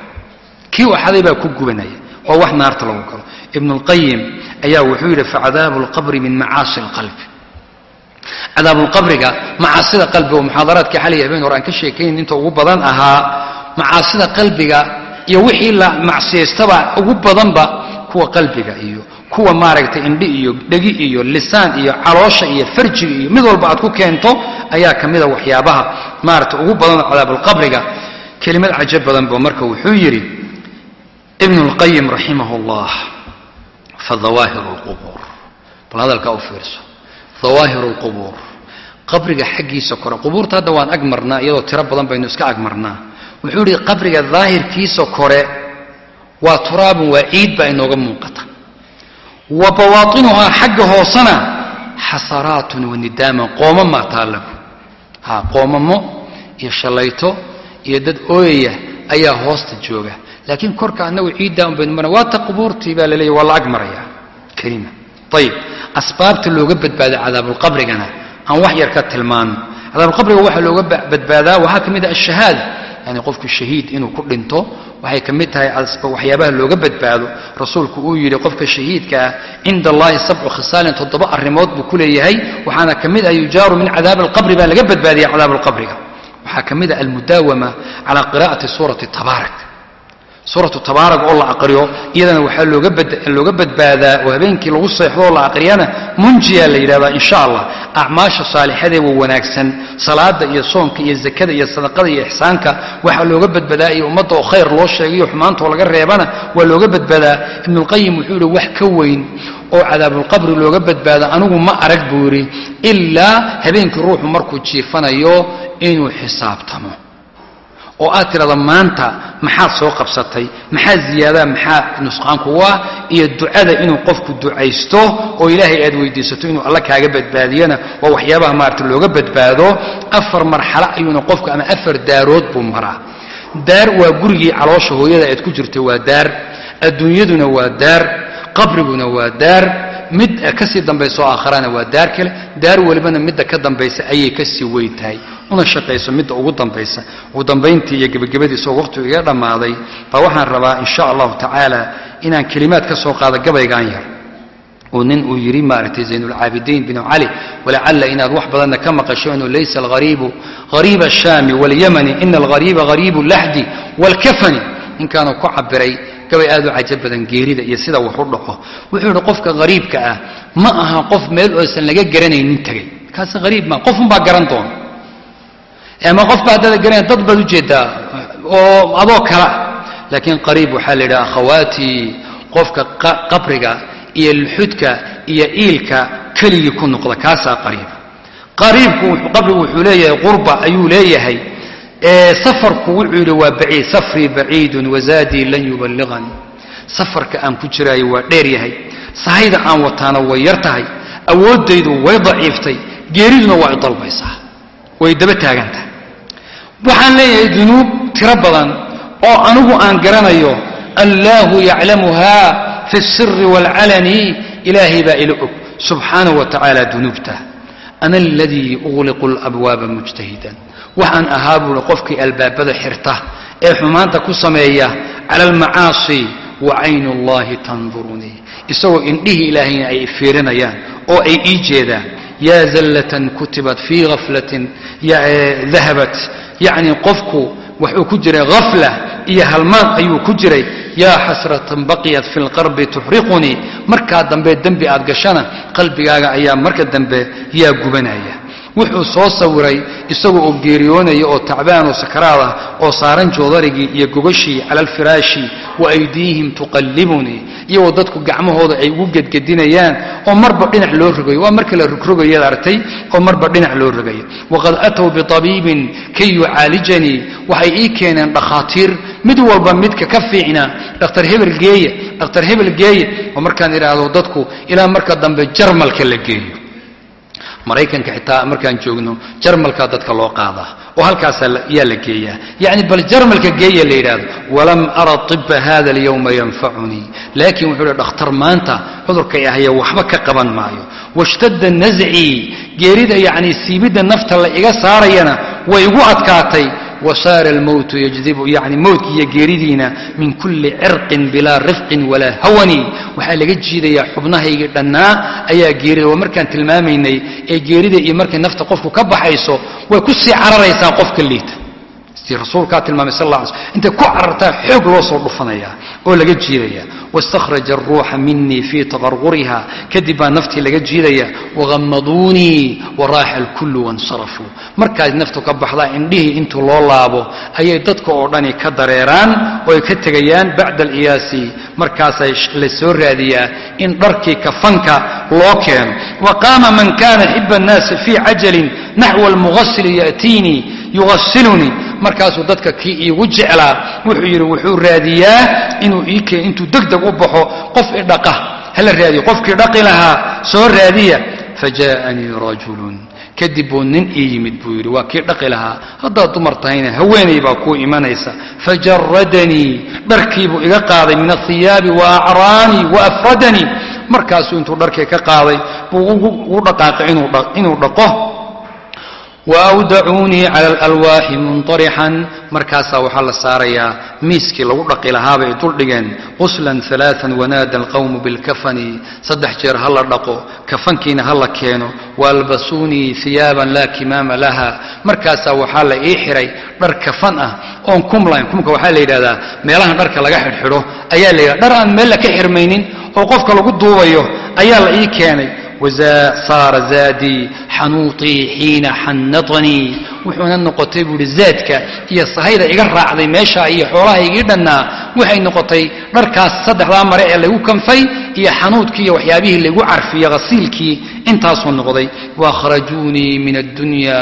kii uu xaday baa ku gubanaya waa wax naarta lagu galo ibnu اlqayim ayaa wuxuu yidhi facadaabu اlqabri min macaasi اlqalbi cadaabulqabriga macaasida qalbiga oo muxaadaraadkii xaliya habeen hore aan ka sheekayn inta ugu badan ahaa macaasida qalbiga iyo wixii la macsiyaystaba ugu badanba kuwa qalbiga iyo kuwa maaragtay indhi iyo dhegi iyo lisaan iyo caloosha iyo farjiga iyo mid walba aad ku keento ayaa ka mida waxyaabaha maaragtay ugu badan cadaabulqabriga. Kelimad cajab badan ba marka wuxuu yidhi ibnu lqayim raximah llah fa dawaahir bal hadalkaa u fiirso dawaahir اlqubuur qabriga xaggiisa kore. Qubuurta hadda waan ag marnaa iyadoo tiro badan baynu iska ag marnaa. Wuxuu yidhi qabriga daahirkiisa kore waa turaabun waa ciid baa inooga muuqata. Wa bawaatinuhaa xagga hoosena xasaraatun wanidaaman qoomamaa taallagu ha qoomamo iyo shallayto iyo dad ooyaya ayaa hoosta jooga. Laakiin korka annagu ciiddaa un baynu marna waa ta qubuurtii baa la leeyahy waa la ag maraya kelima ayib asbaabta looga badbaada cadaabulqabrigana aan wax yar ka tilmaano cadaabulqabriga waxaa looga badbaadaa waxaa ka mid ah ashahaada yani qofku shahiid inuu ku dhinto waxay ka mid tahay waxyaabaha looga badbaado. Rasuulku uu yidhi qofka shahiidka ah cinda allahi sabcu khisaalin toddoba arrimood buu ku leeyahay waxaana ka mid ah yujaaru min cadaabi alqabri baa laga badbaadiya cadaab alqabriga waxaa ka mid ah almudaawama calaa qira'ati suurati tabaarak suuratu tabaarak oo la aqriyo iyadana waxaa looga badbaadaa oo habeenkii lagu seexdo oo la aqriyana munjiya la yidhahdaa insha allah acmaasha saalixadee wa wanaagsan. Salaada iyo soonka iyo zakada iyo sadaqada iyo ixsaanka waxaa looga badbadaa iyo ummadda oo khayr loo sheegayo xumaantoo laga reebana waa looga badbaadaa. Ibnulqayim wuxuu yidhi wax ka weyn oo cadaabulqabri looga badbaado anigu ma arag buu yidhi ilaa habeenkii ruuxu markuu jiifanayo inuu xisaabtamo oo aad tidhahda maanta maxaad soo qabsatay maxaa ziyaadaa maxaa nusqaan kugu ah iyo ducada inuu qofku ducaysto oo ilaahay aad weydiisato inuu alla kaaga badbaadiyana waa waxyaabaha maarata looga badbaado. Afar marxalo ayuuna qofku ama afar daarood buu maraa. Daar waa gurigii caloosha hooyada aad ku jirtay waa daar adduunyaduna waa daar qabriguna waa daar mid ka sii dambayso aakharana waa daar kale daar welibana midda ka dambaysa ayay ka sii weyn tahay una shaqayso midda ugu dambaysa. Ugu dambayntii iyo gebagabadiisa oo waqhtigu iga dhammaaday baa waxaan rabaa insha allahu tacaala inaan kelimaad ka soo qaado gabaygaan yar. Oo nin uu yidhi maaragtay zaynulcaabidiin binu cali walacalla inaad wax badanna ka maqasho inuu laysa alghariibu hariiba ashaami walyamani ina alghariiba hariibu laxdi waalkafani ninkaanuu ku cabiray gabay aad u cajab badan geerida iyo sida wax u dhaco. Wuxuu yidhi qofka hariibka ah ma aha qof meel oosan laga garanaynin tegay kaasi hariib maa qofunbaa garan doona ama qofba haddaada garanaya dad baad u jeedaa oo adoo kala laakiin qariib waxaa la yidhaha akhawaatii qofka qabriga iyo luxudka iyo iilka keligii ku noqda kaasaa qariiba qariibku qabrigu wuxuu leeyahay qurba ayuu leeyahay. Safarku wuxuu yidhi waa baciid safrii baciidun wazaadii lan yuballiqanii safarka aan ku jiraayo waa dheer yahay. Sahayda aan wataana way yar tahay. Awooddaydu way daciiftay. Geeriduna waa i dalbaysaa way daba taagan tahay waxaan leeyahay dunuub tiro badan oo anigu aan garanayo allaahu yaclamuha fi siri waalcalani ilaahay baa ila og subxaanahu wa tacaala dunuubta ana aladii uqliqu labwaaba mujtahidan. Waxaan ahaa buuhi qofkii albaabada xirta ee xumaanta ku sameeya cala almacaasi wa caynu ullahi tandurunii isagoo indhihii ilaahayna ay fiirinayaan oo ay ii jeedaan yaa zallatan kutibat fii haflatin dahabat yacni qofku wuxuu ku jiray hafla iyo halmaan ayuu ku jiray yaa xasratan baqiyat fi lqarbi tuxriqunii markaa dambe dembi aad gashana qalbigaaga ayaa marka dambe yaa gubanaya wuxuu soo sawiray isagoo oo geeriyoonaya oo tacbaan oo sakaraad ah oo saaran joodarigii iyo gogashii cala alfiraashi wa aydiihim tuqallibunii iyagoo dadku gacmahooda ay ugu gedgedinayaan oo marba dhinac loo rogayo. Waa marka la rogrogayaad artay oo marba dhinac loo rogayo. Waqad aatow biabiibin kay yucaalijanii waxay ii keeneen dhakhaatiir. Mid walba midka ka fiicna dhakhtar hebel geeye dhakhtar hebel geeye. Oo markaan idhaahdo dadku ilaa marka dambe jarmalka la geeyo maraykanka xitaa markaan joogno jarmalkaa dadka loo qaadaa oo halkaasaa yaa la geeyaa. Yacni bal jarmalka geeya la yidhaahdo walam ara طiba hada اlyowma yanfacunii. Laakiin wuxuu hi dhakhtar maanta cudurkay ahaya waxba ka qaban maayo. Washtadda nascii geerida yacni siibidda nafta la iga saarayana way igu adkaatay wasaara almowtu yajdibu yacni mowdki iyo geeridiina min kulli cirqin bilaa rifqin walaa hawani. Waxaa laga jiidayaa xubnahaygii dhannaa ayaa geerida. Waa markaan tilmaamaynay ee geerida iyo markay nafta qofku ka baxayso way ku sii cararaysaa qofka liita rasuulkaa tilmaamay sal la sl intay ku carartaa xoog loo soo dhufanaya oo laga jiidaya waistakhraja ruuxa minii fii taqarquriha kadib baa naftii laga jiidaya waghamaduunii waraaxa alkullu wansarafuu markaas naftu ka baxdaa indhihii intuu loo laabo ayay dadka oo dhani ka dareeraan oo ka tegayaan bacda alqiyaasi markaasay la soo raadiyaa in dharkii kafanka loo keeno wa qaama man kana xiba annaasi fii cajalin naxwa almugasili yatiinii yugasilunii markaasuu dadka kii iigu jeclaa wuxuu yidhi wuxuu raadiyaa inuu intuu degdeg u baxo qof idhaqa hala raadiyo qofkii dhaqi lahaa soo raadiya. Fajaa'anii rajulun kadib buu nin ii yimid buu yidhi waa kii dhaqi lahaa. Haddaad dumar tahayna haweenay baa kuu imanaysa. Fajaradanii dharkiibuu iga qaaday min athiyaabi wa acraanii wa afradanii. Markaasuu intuu dharkii ka qaaday buu ugu dhaqaaqay inuu dhaqo waawdacuunii cala alalwaaxi munطarixan markaasaa waxaa la saarayaa miiskii lagu dhaqi lahaabay duldhigeen quslan alaaan wanaada alqawmu bilkafani. Saddex jeer ha la dhaqo kafankiina ha la keeno. Waalbasuunii hiyaaban laa kimaama laha. Markaasaa waxaa la ii xiray dhar kafan ah oon kum lahayn. Kumka waxaa la yidhahdaa meelahan dharka laga xidhxidho ayaa la yidhahda dhar aan meel la ka xirmaynin oo qofka lagu duubayo ayaa la ii keenay saara zaadii xanuuطii xiina xannatanii wuxuuna noqotay buu ihi zaadka iyo sahayda iga raacday meeshaa iyo xoolaha igii dhannaa waxay noqotay dharkaas saddexdaa mare ee lagu kanfay iyo xanuudkii iyo waxyaabihii lagu carfiyo hasiilkii intaasuu noqday waahrajuunii min addunya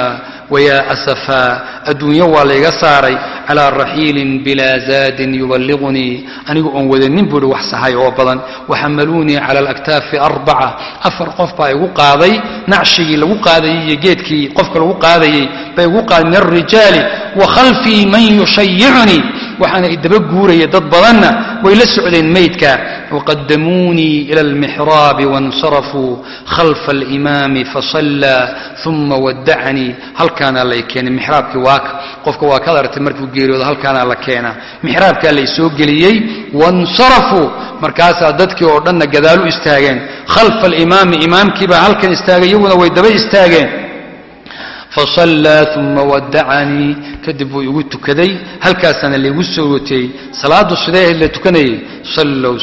wayaa asafaa adduunyo waa layga saaray calaa raxiilin bilaa zaadin yuballiqunii anigu oon wadanin buuhi wax sahay oo badan waxamaluunii cala alaktaafi arbaca afar qof baa igu qaaday nacshigii lagu qaadayey iyo geedkii qofka lagu qaadayey bay igu qaaday min alrijaali wa khalfii man yushayicunii waxaana idaba guuraya dad badanna way la socdeen maydka. Waqadamuunii ila almixraabi waاnsarafuu khalfa alimaami fasallaa uma wadacanii halkaanaa lay keenay. Mixraabkii waaka qofka waa kaad aragtay markuu geeriyoodo halkaanaa la keenaa mixraabkaa lay soo geliyey waاnsarafuu markaasaa dadkii oo dhanna gadaalu istaageen. Khalfa alimaami imaamkiibaa halkan istaagay iyaguna way daba istaageen fasallaa uma wadacanii kadib wuu igu tukaday halkaasaana laygu soo roteeyey salaaddu sidee ahayd la tukanayay sallow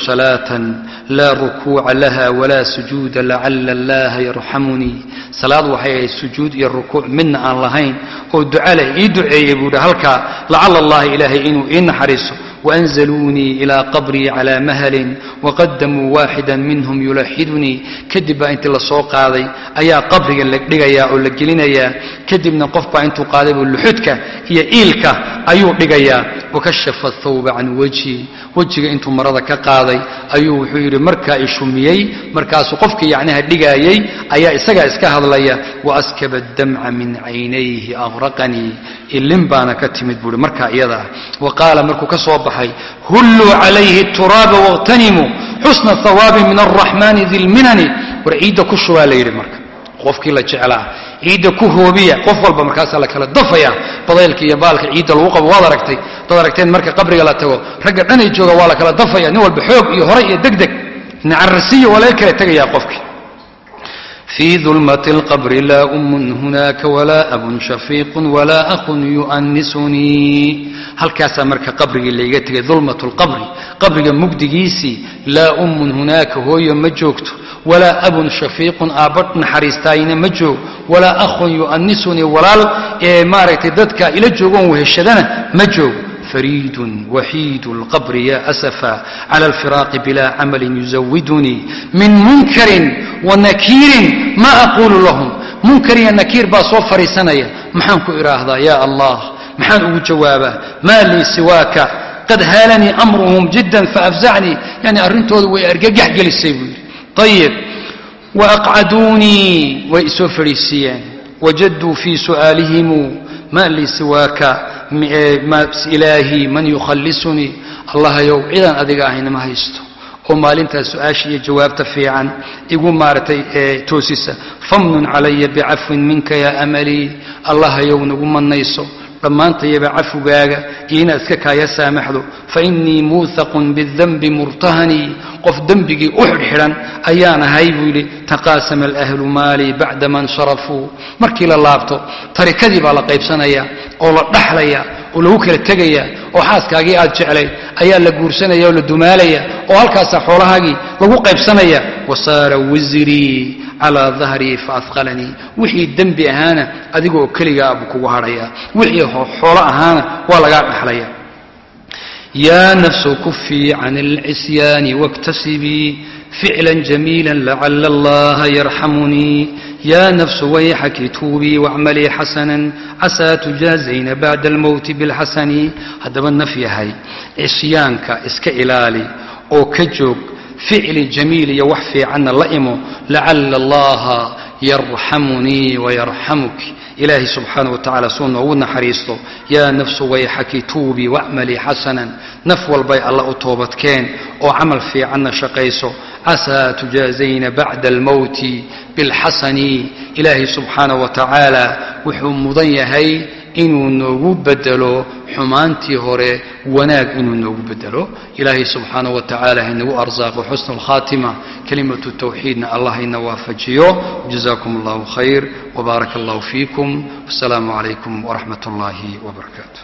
laa rukuuca laha walaa sujuuda lacala allaha yarxamunii salaad waxay ahayd sujuud iyo rukuuc midna aan lahayn oo duca leh ii duceeyey buu hi halkaa lacala allaha ilaahay inuu ii naxariiso waanzaluunii ilaa qabrii calaa mahalin waqadamuu waaxida minhum yulaxidunii kadib baa intii la soo qaaday ayaa qabriga la dhigayaa oo la gelinayaa kadibna qof baa intuu qaaday buu luxudka iyo iilka ayuu dhigayaa wakashafa athawba can wejhi wejiga intuu marada ka qaaday ayuu wuxuu yidhi markaa ishumiyey markaasuu qofkii yacnaha dhigaayey ayaa isagaa iska hadlaya waaskaba addamca min caynayhi agraqanii ilin baana ka timid buuhi markaa iyada ah. Wa qaala markuu ka soo baxay hulluu calayhi turaaba wakhtanimuu xusna hawaabi min alraxmaani dilminani war ciidda ku shubaa la yidhi marka qofkii la jeclaa ciidda ku hoobiya qof walba markaasaa la kala dafaya badaylka iyo baalka ciidda lagu qabo waad aragtay dad aragteen marka qabriga la tago ragga dhanay jooga waa la kala dafaya nin walba xoog iyo horay iyo deg nacarasiyo waa laga kala tegayaa qofki fii dulmati اlqabri laa umun hunaaka walaa abun shafiiqun walaa aqun yu'anisunii halkaasaa marka qabrigii layga tegay dulmat اlqabri qabriga mugdigiisii laa umun hunaaka hooyo ma joogto walaa abun shafiiqun aabba naxariistaayna ma joog walaa aqun yu'anisunii walaal ee maaragtay dadka ila joogoon weheshadana ma joogo فريد وحيد القبر يا أسفا على الفراق بلا عمل يزودني من منكر ونكير ما أقول لهم منكر يا نكير باصو فريسانيا محانكو إراهضا يا الله محان أبو جوابا ما لي سواك قد هالني أمرهم جدا فأفزعني يعني أرنتو ويأرقح جلسي طيب وأقعدوني ويسو فريسيان وجدوا في سؤالهم ما لي سواك ilaahi man yukhallisunii allahayow cidaan adiga ahayna ma haysto. Oo maalintaas su'aasha iyo jawaabta fiican igu maaragtay toosisa. Famnun calaya bicafwin minka yaa amalii allahayow nagu mannayso dhammaantayaba cafugaaga iyo inaad iska kaaya saamaxdo. Fainii muuhaqun bidanbi murtahanii qof dembigii u xidhxidhan ayaan ahay buu yidhi taqaasama alahlu maalii bacda man sharafuu markii la laabto tarikadii baa la qaybsanaya oo la dhaxlaya oo lagu kala tegaya oo xaaskaagii aad jeclayd ayaa la guursanaya oo la dumaalaya oo halkaasaa xoolahaagii lagu qaybsanaya. Wasaara wisrii calaa dahrii faadqalanii wixii dembi ahaana adigoo keligaa buu kugu hadhaya wixii xoolo ahaana waa lagaa dhaxlaya yaa nafsu kufii can alcisyaani waاktasibii ficla jamiila lacala allaha yarxamunii yaa nafsu wayxaki tuubii wacmalii xasanan casaa tujaazayna bacda almowti bilxasani haddaba naf yahay cisyaanka iska ilaali oo ka joog ficli jamiil iyo wax fiicanna la imo lacala allaha yarxamunii wayarxamuki ilaahay subxaana wa tacala suu noogu naxariisto yaa nafsu wayxaki tuubii wacmalii xasanan. Naf walbay alla u toobadkeen oo camal fiicanna shaqayso. Casaa tujaazayna bacda almowti bilxasani. Ilaahay subxaana wa tacaala wuxuu mudan yahay inuu noogu bedelo xumaantii hore wanaag inuu noogu bedelo. Ilaahay subxaana wa tacaala haynagu arsaaqo xusna alkhaatima kelimatu tawxiidna allah hayna waafajiyo. Jazakum allahu khayr wbaaraka allahu fiikum. Wasalaamu calaykum waraxmat اllahi wbarakaatu